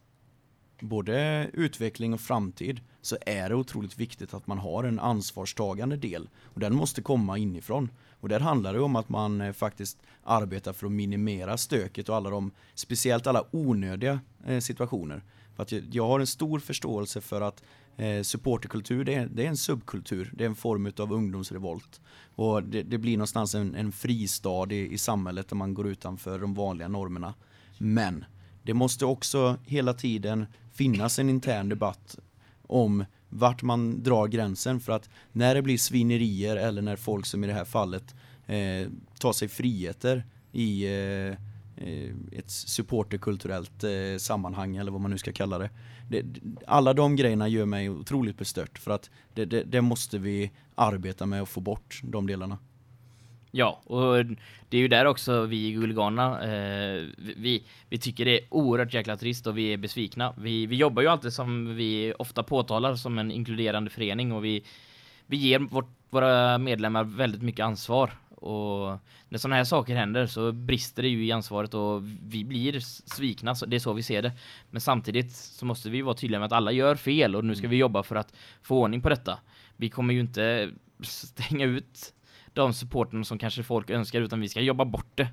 både utveckling och framtid så är det otroligt viktigt att man har en ansvarstagande del och den måste komma inifrån. Och där handlar det om att man eh, faktiskt arbetar för att minimera stöket och alla de, speciellt alla onödiga eh, situationer. För att jag, har en stor förståelse för att eh, supporterkultur, det är, det är, en subkultur, det är en form av ungdomsrevolt. Och det, det blir någonstans en, en fristad i, i samhället där man går utanför de vanliga normerna. Men det måste också hela tiden finnas en intern debatt om vart man drar gränsen för att när det blir svinerier eller när folk som i det här fallet eh, tar sig friheter i eh, eh, ett supporterkulturellt eh, sammanhang eller vad man nu ska kalla det. det. Alla de grejerna gör mig otroligt bestört för att det, det, det måste vi arbeta med att få bort de delarna. Ja, och det är ju där också vi i Guliganerna, eh, vi, vi tycker det är oerhört jäkla trist och vi är besvikna. Vi, vi jobbar ju alltid som vi ofta påtalar som en inkluderande förening och vi, vi ger vårt, våra medlemmar väldigt mycket ansvar. Och när sådana här saker händer så brister det ju i ansvaret och vi blir svikna, så det är så vi ser det. Men samtidigt så måste vi vara tydliga med att alla gör fel och nu ska vi jobba för att få ordning på detta. Vi kommer ju inte stänga ut de supporten som kanske folk önskar utan vi ska jobba bort det.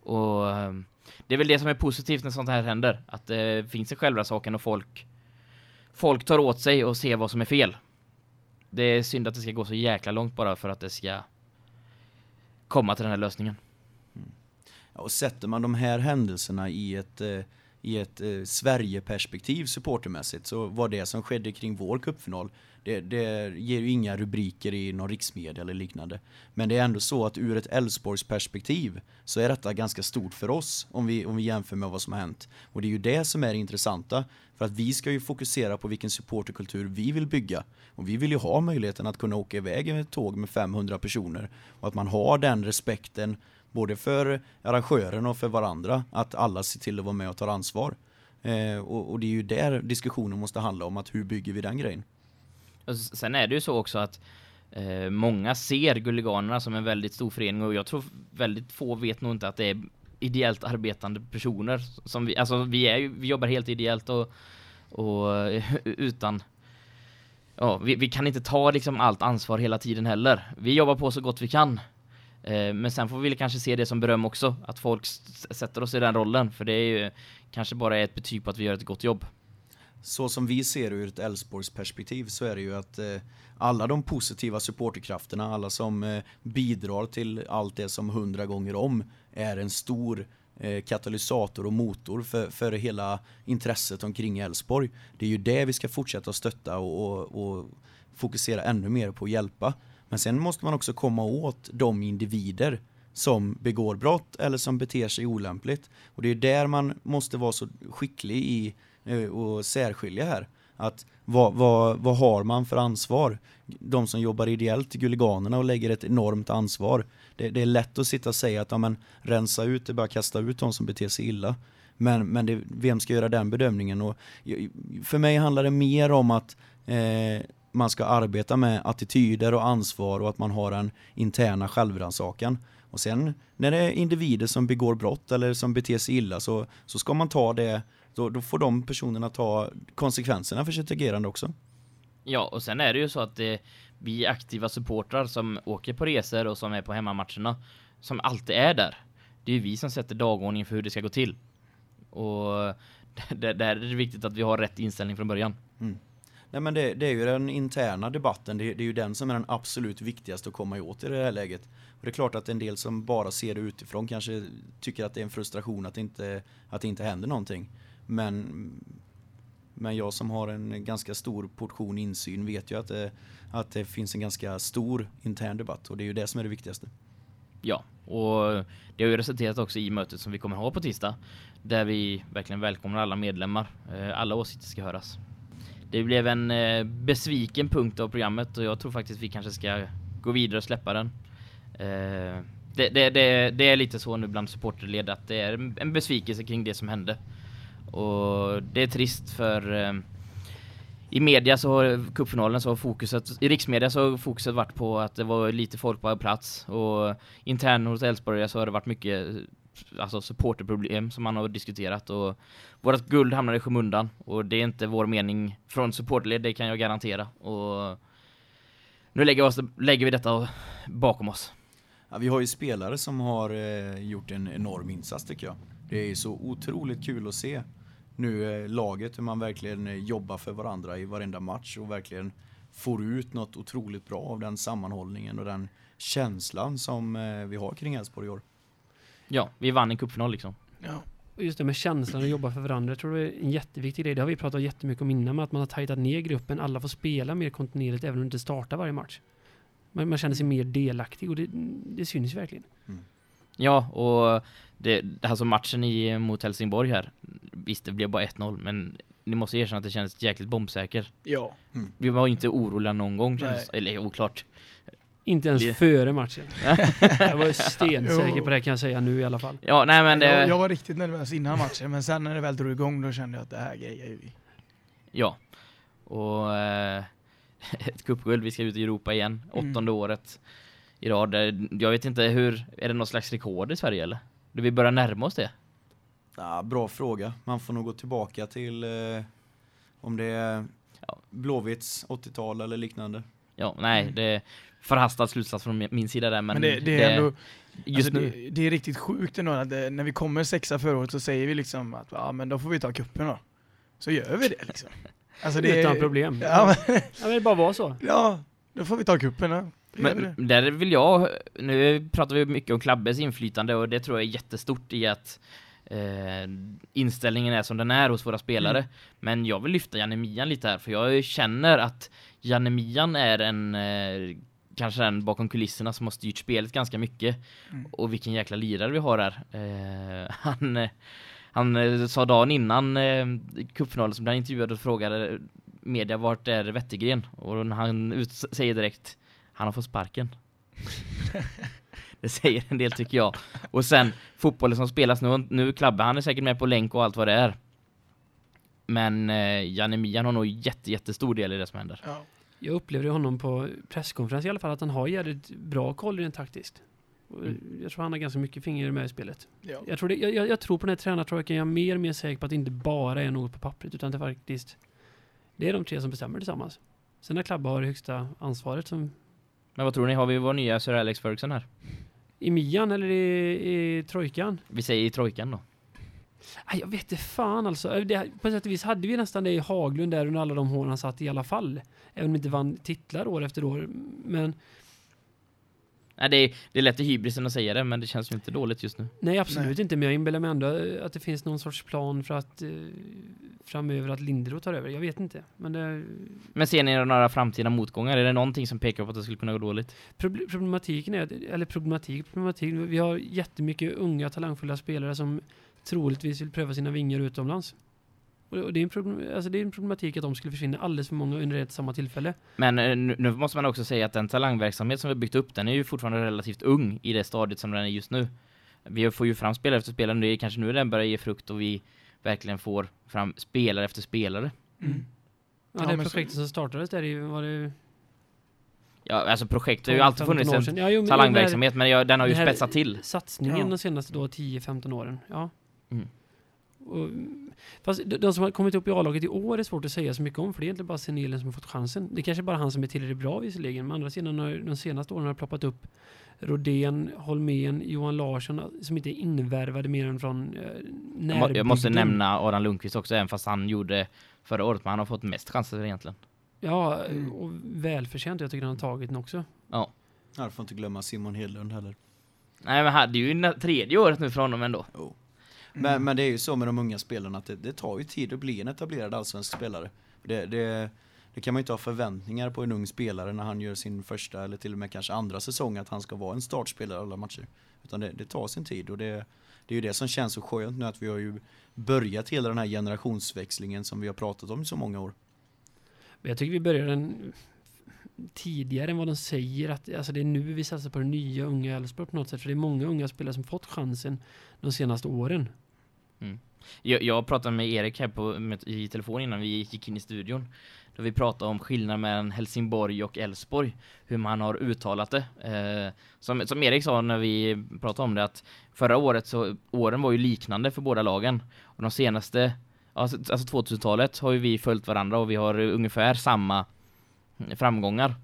Och ehm, det är väl det som är positivt när sånt här händer. Att det finns en saken och folk folk tar åt sig och ser vad som är fel. Det är synd att det ska gå så jäkla långt bara för att det ska komma till den här lösningen. Mm. Ja, och sätter man de här händelserna i ett eh, i ett eh, Sverigeperspektiv supportermässigt så var det som skedde kring vår cupfinal det, det, ger ju inga rubriker i någon riksmedia eller liknande. Men det är ändå så att ur ett Älvsborgs perspektiv så är detta ganska stort för oss om vi, om vi jämför med vad som har hänt. Och det är ju det som är det intressanta. För att vi ska ju fokusera på vilken supporterkultur vi vill bygga. Och vi vill ju ha möjligheten att kunna åka iväg med ett tåg med 500 personer. Och att man har den respekten både för arrangören och för varandra. Att alla ser till att vara med och tar ansvar. Eh, och, och det är ju där diskussionen måste handla om att hur bygger vi den grejen. Och sen är det ju så också att eh, många ser Gulliganerna som en väldigt stor förening och jag tror väldigt få vet nog inte att det är ideellt arbetande personer som vi alltså vi är ju, vi jobbar helt ideellt och och utan ja, vi, vi kan inte ta liksom allt ansvar hela tiden heller. Vi jobbar på så gott vi kan. Eh, men sen får vi kanske se det som beröm också att folk sätter oss i den rollen för det är ju kanske bara ett betyg på att vi gör ett gott jobb så som vi ser ur ett Älvsborgs perspektiv så är det ju att eh, alla de positiva supporterkrafterna, alla som eh, bidrar till allt det som hundra gånger om är en stor eh, katalysator och motor för, för hela intresset omkring Älvsborg. Det är ju det vi ska fortsätta stötta och, och, och fokusera ännu mer på att hjälpa. Men sen måste man också komma åt de individer som begår brott eller som beter sig olämpligt. Och det är där man måste vara så skicklig i att och särskilja här. Att vad, vad, vad har man för ansvar? De som jobbar ideellt i Guliganerna och lägger ett enormt ansvar. Det, det är lätt att sitta och säga att ja, men, rensa ut, det är bara kasta ut de som beter sig illa. Men, men det, vem ska göra den bedömningen? Och, för mig handlar det mer om att eh, man ska arbeta med attityder och ansvar och att man har en interna självrannsakan. Och sen när det är individer som begår brott eller som beter sig illa så, så ska man ta det, då, då får de personerna ta konsekvenserna för sitt agerande också. Ja, och sen är det ju så att det, vi aktiva supportrar som åker på resor och som är på hemmamatcherna, som alltid är där. Det är ju vi som sätter dagordningen för hur det ska gå till. Och där, där är det viktigt att vi har rätt inställning från början. Mm. Nej men det, det, är ju den interna debatten, det, det, är ju den som är den absolut viktigaste att komma åt i det här läget. Och det är klart att en del som bara ser det utifrån kanske tycker att det är en frustration att det inte, att det inte händer någonting. Men, men jag som har en ganska stor portion insyn vet ju att det, att det finns en ganska stor intern debatt och det är ju det som är det viktigaste. Ja, och det har ju resulterat också i mötet som vi kommer ha på tisdag där vi verkligen välkomnar alla medlemmar. Eh, alla åsikter ska höras. Det blev en eh, besviken punkt av programmet och jag tror faktiskt vi kanske ska gå vidare och släppa den. Eh, det, det, det, det, är lite så nu bland supporterled att det är en besvikelse kring det som hände. Och det är trist för eh, i media så har cupfinalen så har fokuset i riksmedia så har fokuset varit på att det var lite folk på plats och internt hos Elfsborg så har det varit mycket alltså supporterproblem som man har diskuterat och vårt guld hamnar i skymundan och det är inte vår mening från supporterled, det kan jag garantera och nu lägger vi, oss, lägger vi detta bakom oss. Ja, vi har ju spelare som har eh, gjort en enorm insats tycker jag. Det är så otroligt kul att se nu eh, laget hur man verkligen eh, jobbar för varandra i varenda match och verkligen får ut något otroligt bra av den sammanhållningen och den känslan som eh, vi har kring Elfsborg i år. Ja, vi vann en cupfinal liksom. Ja. Och just det med känslan att jobba för varandra, jag tror det är en jätteviktig grej. Det har vi pratat jättemycket om innan med att man har tajtat ner gruppen. Alla får spela mer kontinuerligt även om de inte startar varje match. Man, man känner sig mer delaktig och det, det syns verkligen. Mm. Ja, och det, alltså matchen i, mot Helsingborg här, visst det blev bara 1-0, men ni måste erkänna att det kändes jäkligt bombsäker. Ja. Mm. Vi var inte oroliga någon gång, känns, eller oklart. Inte ens det... före matchen. jag var stensäker på det kan jag säga nu i alla fall. Ja, nej men det... jag, jag var riktigt nervös innan matchen, men sen när det väl drog igång då kände jag att det här grejer vi. Ja. Och eh, ett cupguld, vi ska ut i Europa igen, mm. åttonde mm. året i rad. Jag vet inte hur, är det någon slags rekord i Sverige eller? Du vi börjar närma oss det? Ja, bra fråga. Man får nog gå tillbaka till eh, om det är ja. Blåvitts 80-tal eller liknande. Ja, nej, mm. det förhastad slutsats från min sida där, men, men det, det, är ändå just alltså nu. Det, det, är riktigt sjukt ändå att det, när vi kommer sexa förra året så säger vi liksom att ja, men då får vi ta kuppen då. Så gör vi det liksom. Alltså det Utan problem. Ja, men, ja, men det bara vara så. Ja, då får vi ta kuppen då. Men där vill jag, nu pratar vi mycket om Klabbes inflytande och det tror jag är jättestort i att eh, inställningen är som den är hos våra spelare. Mm. Men jag vill lyfta Janne Mian lite här för jag känner att Janne Mian är en eh, kanske den bakom kulisserna som har styrt spelet ganska mycket. Mm. Och vilken jäkla lirare vi har här. Eh, han han eh, sa dagen innan eh, cupfinalen som han intervjuade och frågade media vart är Wettergren och han ut, säger direkt han har fått sparken. det säger en del tycker jag. Och sen fotbollen som spelas nu, nu klabbar han är säkert med på länk och allt vad det är. Men eh, Janne Mian har nog jätte, jättestor del i det som händer. Ja. Jag upplevde honom på presskonferens i alla fall att han har jävligt bra koll rent taktiskt. Mm. Jag tror han har ganska mycket finger med i spelet. Ja. Jag, tror det, jag, jag, tror på den här tränartrojkan, jag är mer och mer säker på att det inte bara är något på pappret utan det faktiskt det är de tre som bestämmer tillsammans. Sen har Klabba har det högsta ansvaret som men vad tror ni? Har vi vår nya Sir Alex Ferguson här? I Mian eller i, i Trojkan? Vi säger i Trojkan då. Nej, jag vet inte fan alltså. Det, på sätt och vis hade vi nästan det i Haglund där under alla de år han satt i alla fall. Även om vi inte vann titlar år efter år. Men Nej, det är, det är lätt i hybrisen att säga det, men det känns ju inte dåligt just nu. Nej, absolut Nej. inte. Men jag inbillar mig ändå att det finns någon sorts plan för att eh, framöver att Lindro tar över. Jag vet inte. Men, det... men ser ni några framtida motgångar? Är det någonting som pekar på att det skulle kunna gå dåligt? problematiken är, eller problematik, problematik, vi har jättemycket unga talangfulla spelare som troligtvis vill pröva sina vingar utomlands. Och, det, är en problem, alltså det är en problematik att de skulle försvinna alldeles för många under ett samma tillfälle. Men eh, nu, nu måste man också säga att den talangverksamhet som vi byggt upp, den är ju fortfarande relativt ung i det stadiet som den är just nu. Vi får ju fram spelare efter spelare, det är kanske nu den börjar ge frukt och vi verkligen får fram spelare efter spelare. Mm. Ja, Ja, det men så- projektet som startades där var det Ja, alltså projekt, det har ju 12, alltid 15 funnits en. Ja, jo, men talangverksamhet, men jag, den har ju spetsat till. Satsningen Ja. de senaste då 10-15 åren. Ja. Mm. Och, fast de, som har kommit upp i A-laget i år är svårt att säga så mycket om, för det är egentligen bara Senelen som har fått chansen. Det är kanske bara han som är tillräckligt bra visserligen, men andra sidan har de senaste åren har ploppat upp Rodén, Holmén, Johan Larsson som inte är invärvade mer än från eh, Jag, må, jag måste närbygden. nämna Adam Lundqvist också, även fast han gjorde förra året, men han har fått mest chanser egentligen. Ja, och välförtjänt. Jag tycker han har tagit den också. Ja. Jag får inte glömma Simon Hedlund heller. Nej, men är ju tredje året nu för honom ändå. Men, Mm. men det är ju så med de unga spelarna att det, det tar ju tid att bli en etablerad allsvensk spelare. Det, det, det kan man ju inte ha förväntningar på en ung spelare när han gör sin första eller till och med kanske andra säsong att han ska vara en startspelare alla matcher. Utan det, det tar sin tid och det, det är ju det som känns så skönt nu att vi har ju börjat hela den här generationsväxlingen som vi har pratat om i så många år. Jag tycker vi börjar den tidigare än vad de säger. Att, alltså det är nu vi satsar på det nya unga Elfsborg på något sätt. För det är många unga spelare som fått chansen de senaste åren. Mm. Jag, jag pratade med Erik här på, med, i telefon innan vi gick in i studion. Då vi pratade om skillnaden mellan Helsingborg och Elfsborg. Hur man har uttalat det. Eh, som, som Erik sa när vi pratade om det att förra året så åren var ju liknande för båda lagen. Och de senaste, alltså, alltså 2000-talet har ju vi följt varandra och vi har ungefär samma framgångar.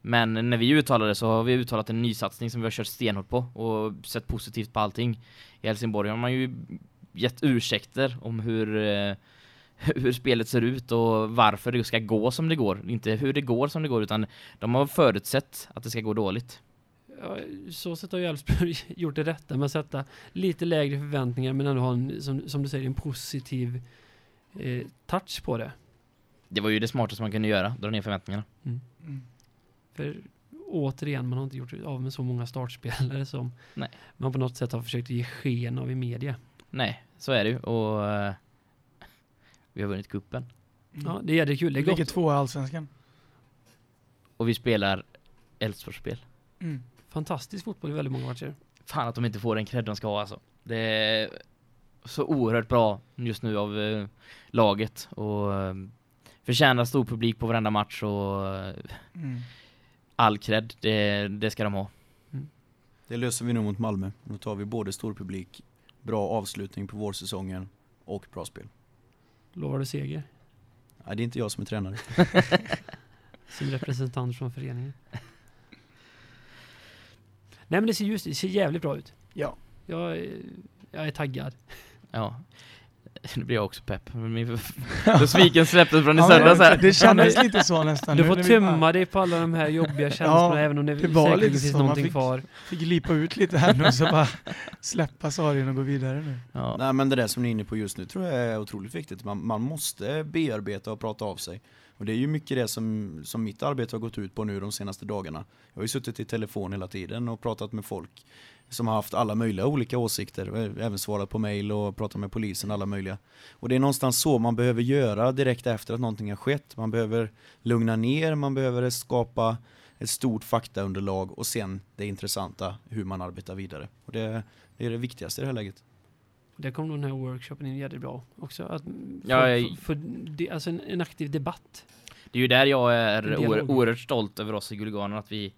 Men när vi uttalade så har vi uttalat en nysatsning som vi har kört stenhårt på och sett positivt på allting. I Helsingborg har man ju gett ursäkter om hur, eh, hur spelet ser ut och varför det ska gå som det går. Inte hur det går som det går utan de har förutsett att det ska gå dåligt. Ja, så sätt har ju Elfsborg gjort det rätta med att sätta lite lägre förväntningar men ändå ha en, som, som du säger, en positiv eh, touch på det. Det var ju det smartaste man kunde göra, dra ner förväntningarna. Mm. För återigen, man har inte gjort av med så många startspelare som Nej. man på något sätt har försökt ge sken av i media. Nej, så är det ju och eh, vi har vunnit kuppen Ja, det är jävligt kul. Det är ligger gott. två i Allsvenskan. och vi spelar Elfsborgsspel. Mm. Fantastisk fotboll i väldigt många matcher. Fan att de inte får den cred de ska ha alltså. Det är så oerhört bra just nu av eh, laget och eh, förtjänar stor publik på varenda match och eh, Mm. all cred, det, det ska de ha. Det löser vi nog mot Malmö. Då tar vi både stor publik, bra avslutning på vårsäsongen och bra spel. Lovar du seger? Nej, det är inte jag som är tränare. Som representant från föreningen. Nej men det ser just det ser jävligt bra ut. Ja. Jag, jag är taggad. Ja. Nu blir jag också pepp. Min besviken släpptes från i Ja, söndags här. Det kändes lite så nästan. Du får tömma dig på alla de här jobbiga känslorna även om det, det var säkert lite finns så, man någonting fick- kvar. Fick lipa ut lite här nu och så bara släppa sorgen och gå vidare nu. Ja. Nej men det där som ni är inne på just nu tror jag är otroligt viktigt. Man, man måste bearbeta och prata av sig. Och det är ju mycket det som, som mitt arbete har gått ut på nu de senaste dagarna. Jag har ju suttit i telefon hela tiden och pratat med folk som har haft alla möjliga olika åsikter. Och även svarat på mail och pratat med polisen, alla möjliga. Och det är någonstans så man behöver göra direkt efter att någonting har skett. Man behöver lugna ner, man behöver skapa ett stort faktaunderlag och sen det intressanta, hur man arbetar vidare. Och det, det är det viktigaste i det här läget. Där kom den här workshopen in jävligt bra också. Att Ja, för, jag- för, för det, alltså en, en aktiv debatt. Det är ju där jag är oer- oerhört stolt över oss i Guliganen att vi,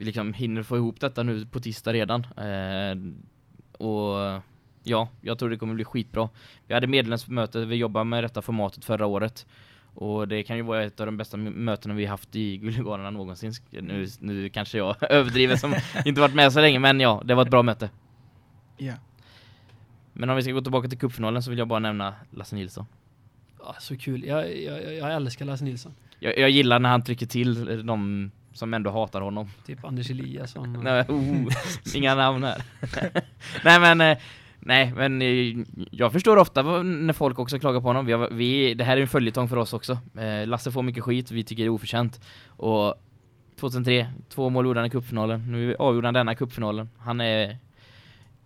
vi liksom hinner få ihop detta nu på tisdag redan. Eh, och ja, jag tror det kommer bli skitbra. Vi hade medlemsmöte, vi jobbade med detta formatet förra året. Och det kan ju vara ett av de bästa mötena vi haft i Guliganerna någonsin. Nu, nu kanske jag överdriver som inte varit med så länge, men ja, det var ett bra möte. Ja. Men om vi ska gå tillbaka till cupfinalen så vill jag bara nämna Lasse Nilsson. Ja, så kul. Jag, jag, jag älskar Lasse Nilsson. Jag, jag gillar när han trycker till de som ändå hatar honom. Typ Anders Eliasson. och- Nej, oh, inga namn här. nej men eh, Nej men eh, jag förstår ofta när folk också klagar på honom. Vi, har, vi Det här är en följetong för oss också. Eh, Lasse får mycket skit, vi tycker det är oförtjänt. Och 2003, två mål gjorde han i cupfinalen. Nu avgjorde han denna cupfinalen. Han är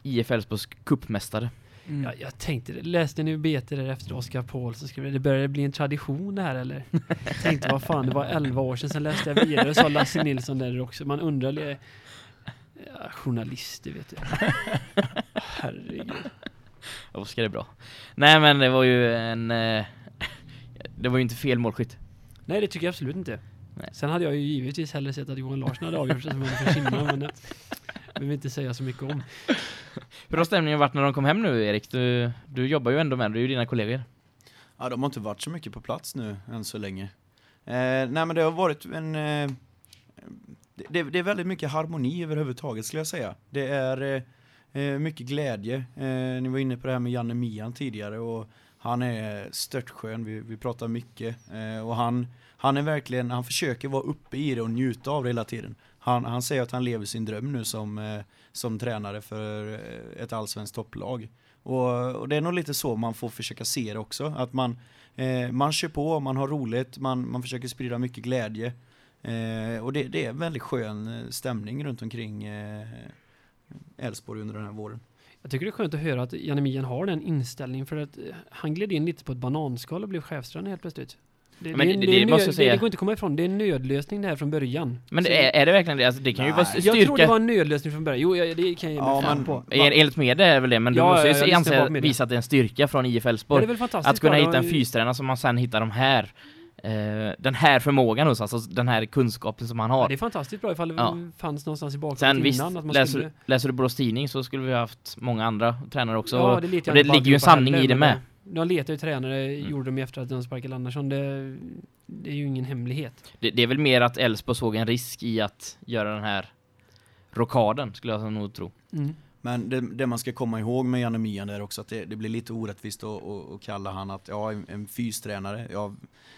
IF Elfsborgs cupmästare. Mm. Jag, jag tänkte, läste ni BT där efter Oskar Paul så skrev det, det börjar bli en tradition det här eller? tänkte vad fan, det var 11 år sedan, sen läste jag vidare sa Lasse Nilsson där också. Man undrar, ja, journalister vet du. Herregud. Oskar är bra. Nej men det var ju en... Eh, det var ju inte fel målskytt. Nej det tycker jag absolut inte. Nej. Sen hade jag ju givetvis hellre sett att Johan Larsson hade avgjort det som för simma, men det vill vi inte säga så mycket om. Hur har stämningen varit när de kom hem nu Erik? Du, du jobbar ju ändå med det, du är ju dina kollegor. Ja, de har inte varit så mycket på plats nu än så länge. Eh, nej, men det har varit en... Eh, det, det är väldigt mycket harmoni överhuvudtaget skulle jag säga. Det är eh, eh, mycket glädje. Eh, ni var inne på det här med Janne Mian tidigare och han är störtskön. Vi, vi pratar mycket eh, och han, han är verkligen, han försöker vara uppe i det och njuta av det hela tiden. Han, han säger att han lever sin dröm nu som, eh, som tränare för eh, ett allsvenskt topplag. Och, och det är nog lite så man får försöka se det också. Att man, eh, man kör på, man har roligt, man, man försöker sprida mycket glädje. Eh, och det, det är en väldigt skön eh, stämning runt omkring eh, Elfsborg under den här våren. Jag tycker det är skönt att höra att Janne Mian har den inställningen för att han gled in lite på ett bananskal och blev chefstränare helt plötsligt. Det, Men det, är en- det- det, måste jag säga. det, det går inte att komma ifrån. Det är en nödlösning det här från början. Men är, är det verkligen det? Alltså, det kan ju Nej. vara jag tror det styrka. var en nödlösning från början. Jo, jag, det kan jag ge mig Ja, men- på. En- Enligt media är det väl det, men du Ja, måste ja, ju jag lyssnar anse, visa att det är en styrka från IF Ja, det är Elfsborg. väl fantastiskt Att kunna hitta en fystränare som man sen hittar de här eh, den här förmågan hos, alltså den här kunskapen som han Ja, har. det är fantastiskt bra ifall det Ja. fanns någonstans i bakgrunden Sen visst, innan att man läser, skulle... läser du Borås Tidning så skulle vi ha haft många andra tränare också. Ja, det, och det ligger ju en sanning i det med. De, letar ju tränare, Mm. gjorde de efter att de sparkade Andersson. Det, det är ju ingen hemlighet. Det, det är väl mer att Elfsborg såg en risk i att göra den här rockaden, skulle jag nog tro. Mm. Men det, det man ska komma ihåg med Janne Mian är också att det, det blir lite orättvist att, att, att kalla han att, ja, en, en fystränare. Ja,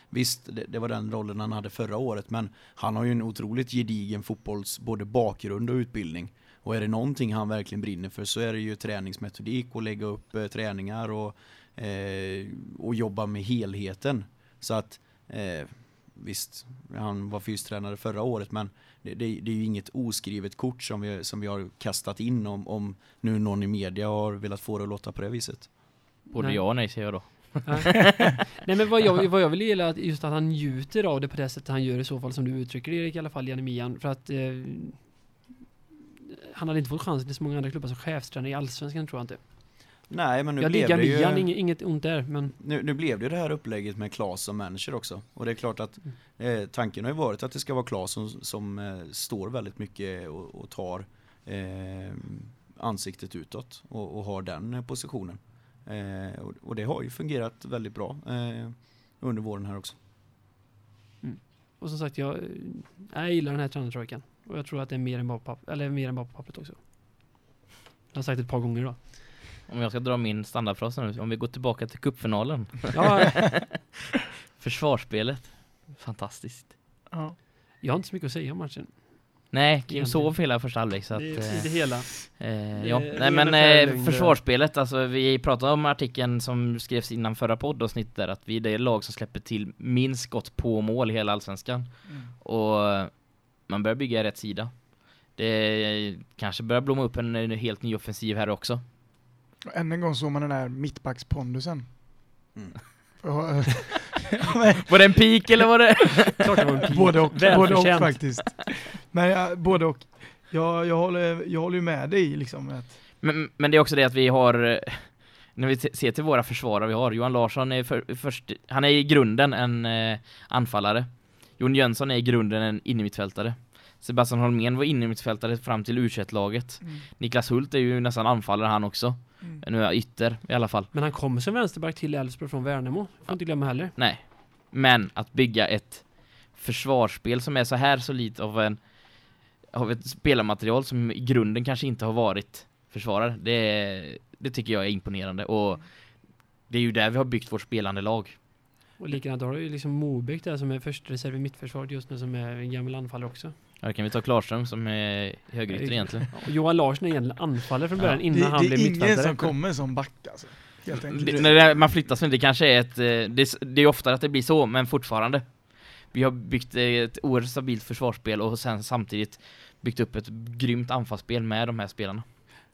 visst, det, det var den rollen han hade förra året, men han har ju en otroligt gedigen fotbolls, både bakgrund och utbildning. Och är det någonting han verkligen brinner för så är det ju träningsmetodik och lägga upp eh, träningar och, eh, och jobba med helheten. Så att eh, visst, han var fystränare förra året, men det, det, det är ju inget oskrivet kort som vi, som vi har kastat in om, om nu någon i media har velat få det att låta på det viset. Både Nej. ja och nej säger jag då. Nej men vad jag, vad jag vill gilla är att just att han njuter av det på det sättet han gör i så fall som du uttrycker det Erik i alla fall, Janne Mian. För att eh, han hade inte fått chansen till så många andra klubbar som chefstränare i Allsvenskan tror jag inte. Nej, men nu jag blev det ju... Mian, inget, ont där men nu, nu blev det ju det här upplägget med Klas som manager också. Och det är klart att Mm. eh, tanken har ju varit att det ska vara Klas som, som eh, står väldigt mycket och, och tar eh, ansiktet utåt och, och har den eh, positionen. Eh, och, och det har ju fungerat väldigt bra eh, under våren här också. och som sagt jag, jag gillar den här tränartrojkan. Och jag tror att det är mer än bara på, papp, eller mer än bara på pappret också. Jag har sagt det ett par gånger då. Om jag ska dra min standardfras nu, om vi går tillbaka till cupfinalen. Ja, Försvarsspelet. Fantastiskt. Ja. jag har inte så mycket att säga om matchen. Nej, Kim Egentligen. sov hela första halvlek så att... det, eh, i det hela. Eh, Det ja, är nej men eh, försvarsspelet, alltså vi pratade om artikeln som skrevs innan förra poddavsnittet där, att vi är det lag som släpper till minst skott på mål i hela allsvenskan. Mm. Och eh, man börjar bygga i rätt sida. Det kanske börjar blomma upp en, en helt ny offensiv här också. Än en gång såg man den där mittbackspondusen. Mm. Var det en pik eller var det? Klart det var en pik. både och, både och faktiskt. Men ja, både och. Jag, jag, håller, jag håller ju med dig liksom. Att, Men, men det är också det att vi har eh, när vi ser till våra försvarare vi har, Johan Larsson är för, först, han är i grunden en eh, anfallare. Jon Jönsson är i grunden en innermittfältare. Sebastian Holmén var innermittfältare fram till u laget Niklas Hult är ju nästan anfallare han också. Mm. Nu är jag ytter i alla fall. Men han kommer som vänsterback till Elfsborg från Värnamo. Får inte glömma heller. Nej. Men att bygga ett försvarsspel som är så här solidt av en av ett spelarmaterial som i grunden kanske inte har varit försvarare. Det, det tycker jag är imponerande och det är ju där vi har byggt vårt spelande lag. Och likadant har du ju liksom Mobeck där som är första reserv i mittförsvaret just nu som är en gammal anfallare också. Ja, kan vi ta Klarström som är högerytter egentligen. Johan Larsson är egentligen anfallare från början Ja. innan det, han det blev är ingen mittfältare. som kommer som back alltså. Helt enkelt. Det, när det, man flyttas inte, det kanske är ett, eh, det, är- det är oftare att det blir så, men fortfarande. Vi har byggt eh, ett oerhört stabilt försvarsspel och sen samtidigt byggt upp ett grymt anfallsspel med de här spelarna.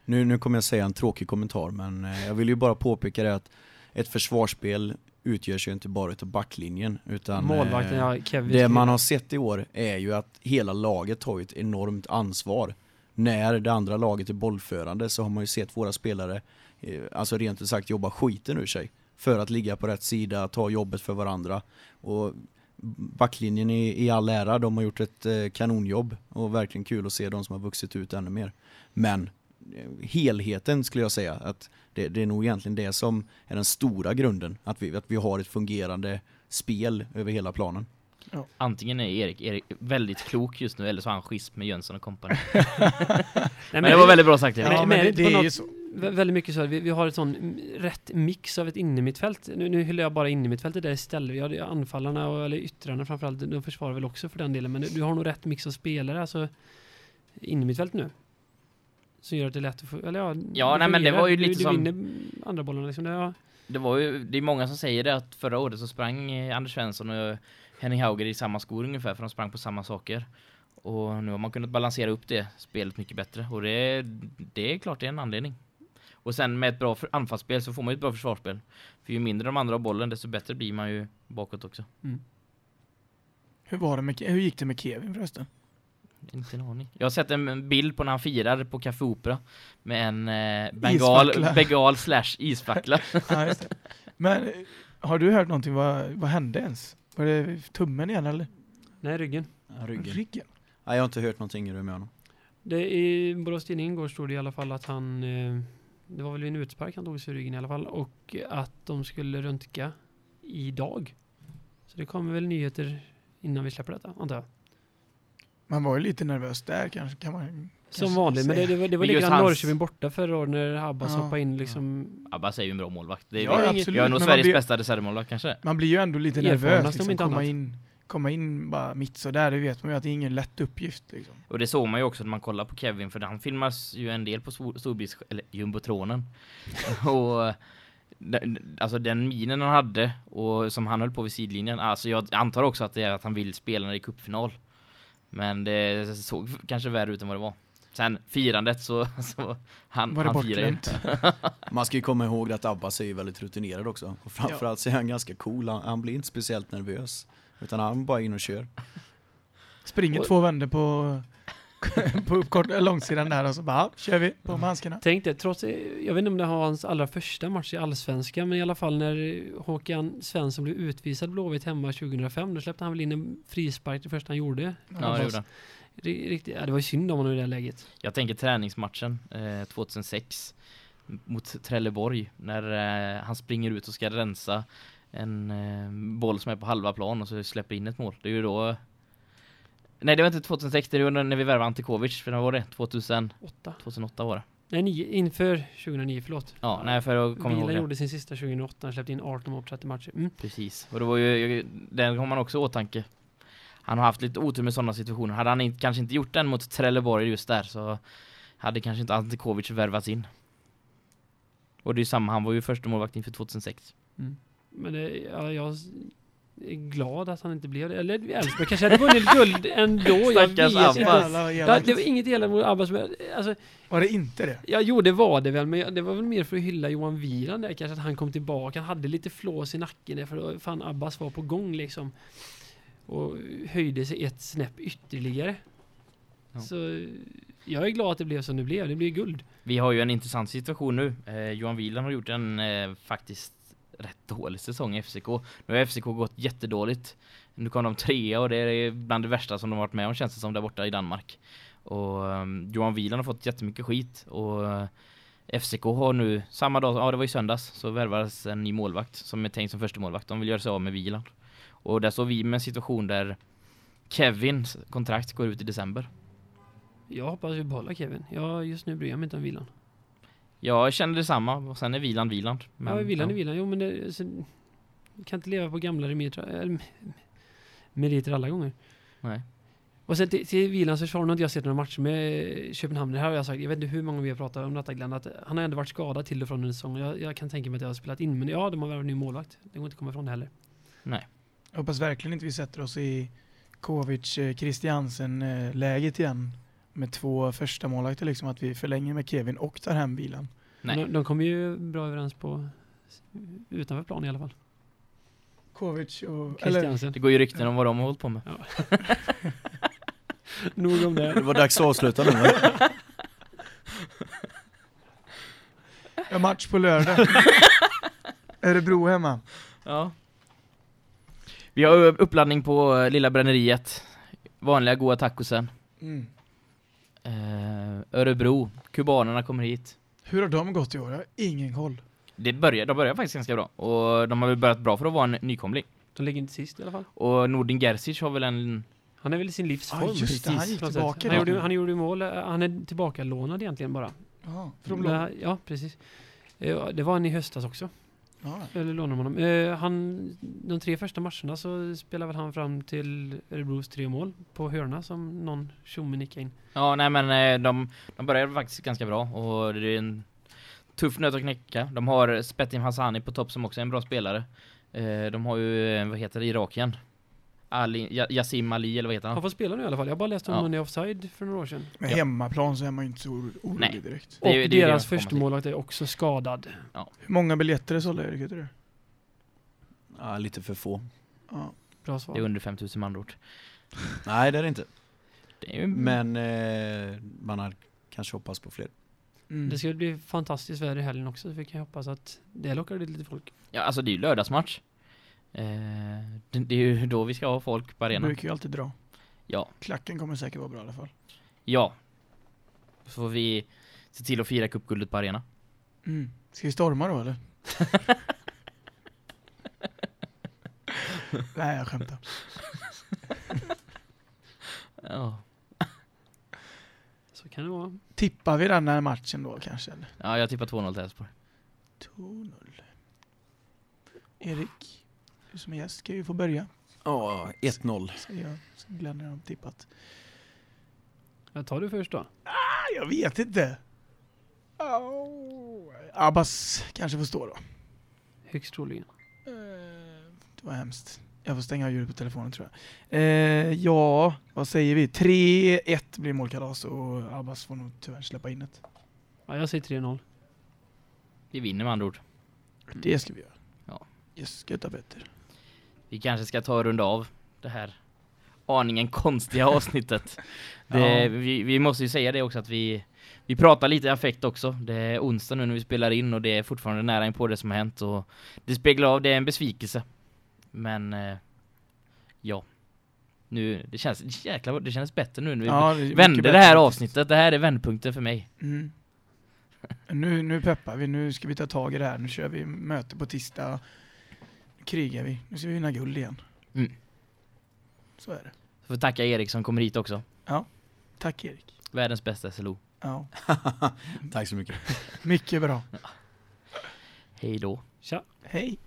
Nu, nu kommer jag säga en tråkig kommentar men eh, jag vill ju bara påpeka det att ett försvarsspel utgörs ju inte bara av backlinjen utan Målvakten, eh, ja, Kevin. det man har sett i år är ju att hela laget tar ju ett enormt ansvar. När det andra laget är bollförande så har man ju sett våra spelare, eh, alltså rent ut sagt jobba skiten ur sig. För att ligga på rätt sida, ta jobbet för varandra. Och backlinjen i, i all ära, de har gjort ett eh, kanonjobb och verkligen kul att se de som har vuxit ut ännu mer. Men helheten skulle jag säga att det, det är nog egentligen det som är den stora grunden. Att vi, att vi har ett fungerande spel över hela planen. Antingen är Erik, Erik väldigt klok just nu eller så har han schism med Jönsson och kompani. Men det var väldigt bra sagt. Ja, men men det, det är ju något- så. Vä- Väldigt mycket så här, vi, vi har ett sån rätt mix av ett innermittfält. Nu, nu hyllar jag bara innermittfältet där istället. Ja, det är anfallarna och, eller yttrarna framförallt, de försvarar väl också för den delen. Men du har nog rätt mix av spelare, alltså innermittfält nu. Som gör att det är lätt att få, eller ja, Ja, nej, men det var ju du, lite du som- vinner andra bollarna liksom. Det, ja. Det var ju, det är många som säger det att förra året så sprang eh, Anders Svensson och Henning Hauger i samma skor ungefär för de sprang på samma saker. Och nu har man kunnat balansera upp det spelet mycket bättre och det, det är klart det är en anledning. Och sen med ett bra anfallsspel så får man ju ett bra försvarsspel. För ju mindre de andra har bollen desto bättre blir man ju bakåt också. Hur, var det med, hur gick det med Kevin förresten? Inte en aning. Jag har sett en bild på när han firar på Café Opera med en eh, bengal, bengal slash isfackla. Ja. Men eh, har du hört någonting? Vad, vad hände ens? Var det tummen igen eller? Nej, ryggen. Ja, Ryggen. Ryggen? Nej, jag har inte hört någonting med honom. Det I Borås Tidning igår stod det i alla fall att han, eh, det var väl en utspark han tog sig i ryggen i alla fall, och att de skulle röntga idag. Så det kommer väl nyheter innan vi släpper detta, antar jag. Man var ju lite nervös där kanske kan man Som kanske vanligt, men det, det var, det var likadant hans- Norrköping borta förra året när Abbas Ja. hoppade in liksom. Abbas är ju en bra målvakt. Det är, Ja, jag absolut. är nog Sveriges blir, bästa reservmålvakt kanske. man blir ju ändå lite nervös om liksom, inte komma annat. in, komma in bara mitt så där. det vet man ju att det är ingen lätt uppgift liksom. Och det såg man ju också när man kollar på Kevin för han filmas ju en del på Stor- Storbids eller jumbotronen. och den- alltså den minen han hade och som han höll på vid sidlinjen. Alltså jag antar också att det är att han vill spela när det är cupfinal. Men det såg kanske värre ut än vad det var. Sen firandet så, så han, Var det han firar bortglömt? Man ska ju komma ihåg att Abbas är ju väldigt rutinerad också. Och framförallt så är han ganska cool. Han, han blir inte speciellt nervös. Utan han bara in och kör. Springer Och- två vändor på, på kort, långsidan där och så bara, kör vi på med handskarna. Tänk det, trots, jag vet inte om det var hans allra första match i Allsvenskan, men i alla fall när Håkan Svensson blev utvisad Blåvitt hemma 2005, då släppte han väl in en frispark det första han gjorde. Ja, det gjorde Riktigt, ja, det var ju synd om honom i det här läget. Jag tänker träningsmatchen eh, 2006 mot Trelleborg när eh, han springer ut och ska rensa en eh, boll som är på halva plan och så släpper in ett mål. Det är ju då Nej det var inte 2006, det var när vi värvade Antikovic, för när var det? 2000, Åtta. 2008 var det. Nej, nio, inför 2009, förlåt. Ja, nej för att komma ihåg det. gjorde sin sista 2008, han släppte in 18 mål på 30 matcher. Mm. Precis. Och det var ju, den har man också i åtanke. Han har haft lite otur med sådana situationer. Hade han inte, kanske inte gjort den mot Trelleborg just där så hade kanske inte Antikovic värvats in. Och det är ju samma, han var ju första målvakt inför 2006. Men det, ja, jag glad att han inte blev det. Eller Elfsborg kanske hade vunnit guld ändå. Jag Stackars vet Abbas. Ja, det var inget elakt mot Abbas, men alltså, Var det inte det? ja, jo det var det väl, men jag- det var väl mer för att hylla Johan Wieland där kanske, att han kom tillbaka. Han hade lite flås i nacken där, för då fan Abbas var på gång liksom. Och höjde sig ett snäpp ytterligare. Ja. Så jag är glad att det blev som det blev. Det blev guld. Vi har ju en intressant situation nu. Eh, Johan Wieland har gjort en eh, faktiskt rätt dålig säsong i FCK. Nu har FCK gått jättedåligt. Nu kom de trea och det är bland det värsta som de varit med om känns det som där borta i Danmark. Och um, Johan Wieland har fått jättemycket skit och uh, FCK har nu, samma dag, ja det var i söndags, så värvades en ny målvakt som är tänkt som första målvakt. De vill göra sig av med Wieland. Och där står vi med en situation där Kevins kontrakt går ut i december. Jag hoppas vi behåller Kevin. Jag, just nu bryr jag mig inte om Wieland. Jag känner detsamma och sen är Wieland Wieland. ja, Wieland är Wieland. Jo, men det, alltså, vi kan inte leva på gamla remeriter, eller, meriter alla gånger. Nej. Och sen till, till Wielands försvar, nu har inte jag sett några matcher med Köpenhamn. Det här har jag sagt, jag vet inte hur många vi har pratat om detta Glenn, att han har ändå varit skadad till och från en säsong. Jag, jag kan tänka mig att jag har spelat in, men ja, de har värvat ny målvakt. Det går inte att komma ifrån det heller. Nej. Jag hoppas verkligen inte vi sätter oss i Kovic eh, Christiansen eh, läget igen. Med två första målvakter liksom att vi förlänger med Kevin och tar hem bilen. Nej. De, de kommer ju bra överens på utanför plan i alla fall. Kovic och... Eller, Christiansen. Det går ju rykten om vad de har hållit på med. Nog om Det det. var dags att avsluta nu va? ja, match på lördag. Örebro hemma. Ja. Vi har uppladdning på eh, Lilla Bränneriet. Vanliga goda tacosen. Mm. Eh, Örebro. Kubanerna kommer hit. Hur har de gått i år? Jag har ingen koll. Det börjar, de börjar faktiskt ganska bra. Och de har väl börjat bra för att vara en nykomling. De ligger inte sist i alla fall. Och Nordin Gerzic har väl en... Han är väl i sin livsform. Ja, just det. Han gick tillbaka. Han gjorde, han gjorde mål. eh, Han är tillbaka lånad egentligen bara. Ja, från Blom. ja, precis. Eh, Det var han i höstas också. Ja. Eller lånade honom. Eh, han, de tre första matcherna så spelade väl han fram till Örebros tre mål på hörna som någon tjomme nickade in. Ja, nej men eh, de, de börjar faktiskt ganska bra. Och det är en tuff nöt att knäcka. De har Spetim Hassani på topp som också är en bra spelare. Eh, de har ju, eh, vad heter det, Irakien? Ali, Ja- Yassim Ali eller vad heter Han han? får spela nu i alla fall. Jag har bara läst om Ja. honom i offside för några år sedan. Med Ja. hemmaplan så är man ju inte så oro- Nej. orolig direkt. Och det det deras jag kommer första till. målvakt är också skadad. Hur många biljetter är sålda Erik? Vet du? Ja, lite för få. Ja. Bra Det är svar. under 5000 man ord. Nej det är det inte. Det är ju... Men eh, man har kanske hoppats på fler. Mm. Det ska bli fantastiskt väder i helgen också. Så vi kan hoppas att det lockar lite folk. Ja, alltså det är ju lördagsmatch. Eh, det, det är ju då vi ska ha folk på Det arenan. brukar ju alltid dra. Ja, Klacken kommer säkert vara bra i alla fall. ja. Så får vi se till att fira cupguldet på arena. Mm. Ska vi storma då eller? Nej, jag skämtar. Ja. Så kan det vara. Tippar vi den här matchen då kanske? Eller? ja, jag tippar 2-0 till Elfsborg. 2-0. Erik, du som är gäst ska ju få börja. Ja, 1-0. Säger jag. Så Glenn har tippat. Jag tar du först då. Ah, jag vet inte. Oh. Abbas kanske får stå då. Högst troligen. Eh, Det var hemskt. Jag får stänga av ljudet på telefonen tror jag. Eh, ja, vad säger vi? 3-1 blir målkalas och Abbas får nog tyvärr släppa in ett. Ja, jag säger 3-0. Vi vinner med andra ord. Det ska vi göra. Ja. Yes, götta Petter. Vi kanske ska ta och runda av det här aningen konstiga avsnittet. Det, Ja. vi, vi måste ju säga det också att vi, vi pratar lite i affekt också. Det är onsdag nu när vi spelar in och det är fortfarande nära in på det som har hänt och det speglar av, det är en besvikelse. Men eh, ja, nu, det känns jäkla det känns bättre nu när vi Ja, det vände det här avsnittet. Det här är vändpunkten för mig. Mm. Nu, nu peppar vi, nu ska vi ta tag i det här. Nu kör vi möte på tisdag. Nu krigar vi. Nu ska vi vinna guld igen. Mm. Så är det. Så får tacka Erik som kommer hit också. Tack Erik. Världens bästa SLO. Ja, Tack så mycket. mycket bra. Hej då. Tja! Hej.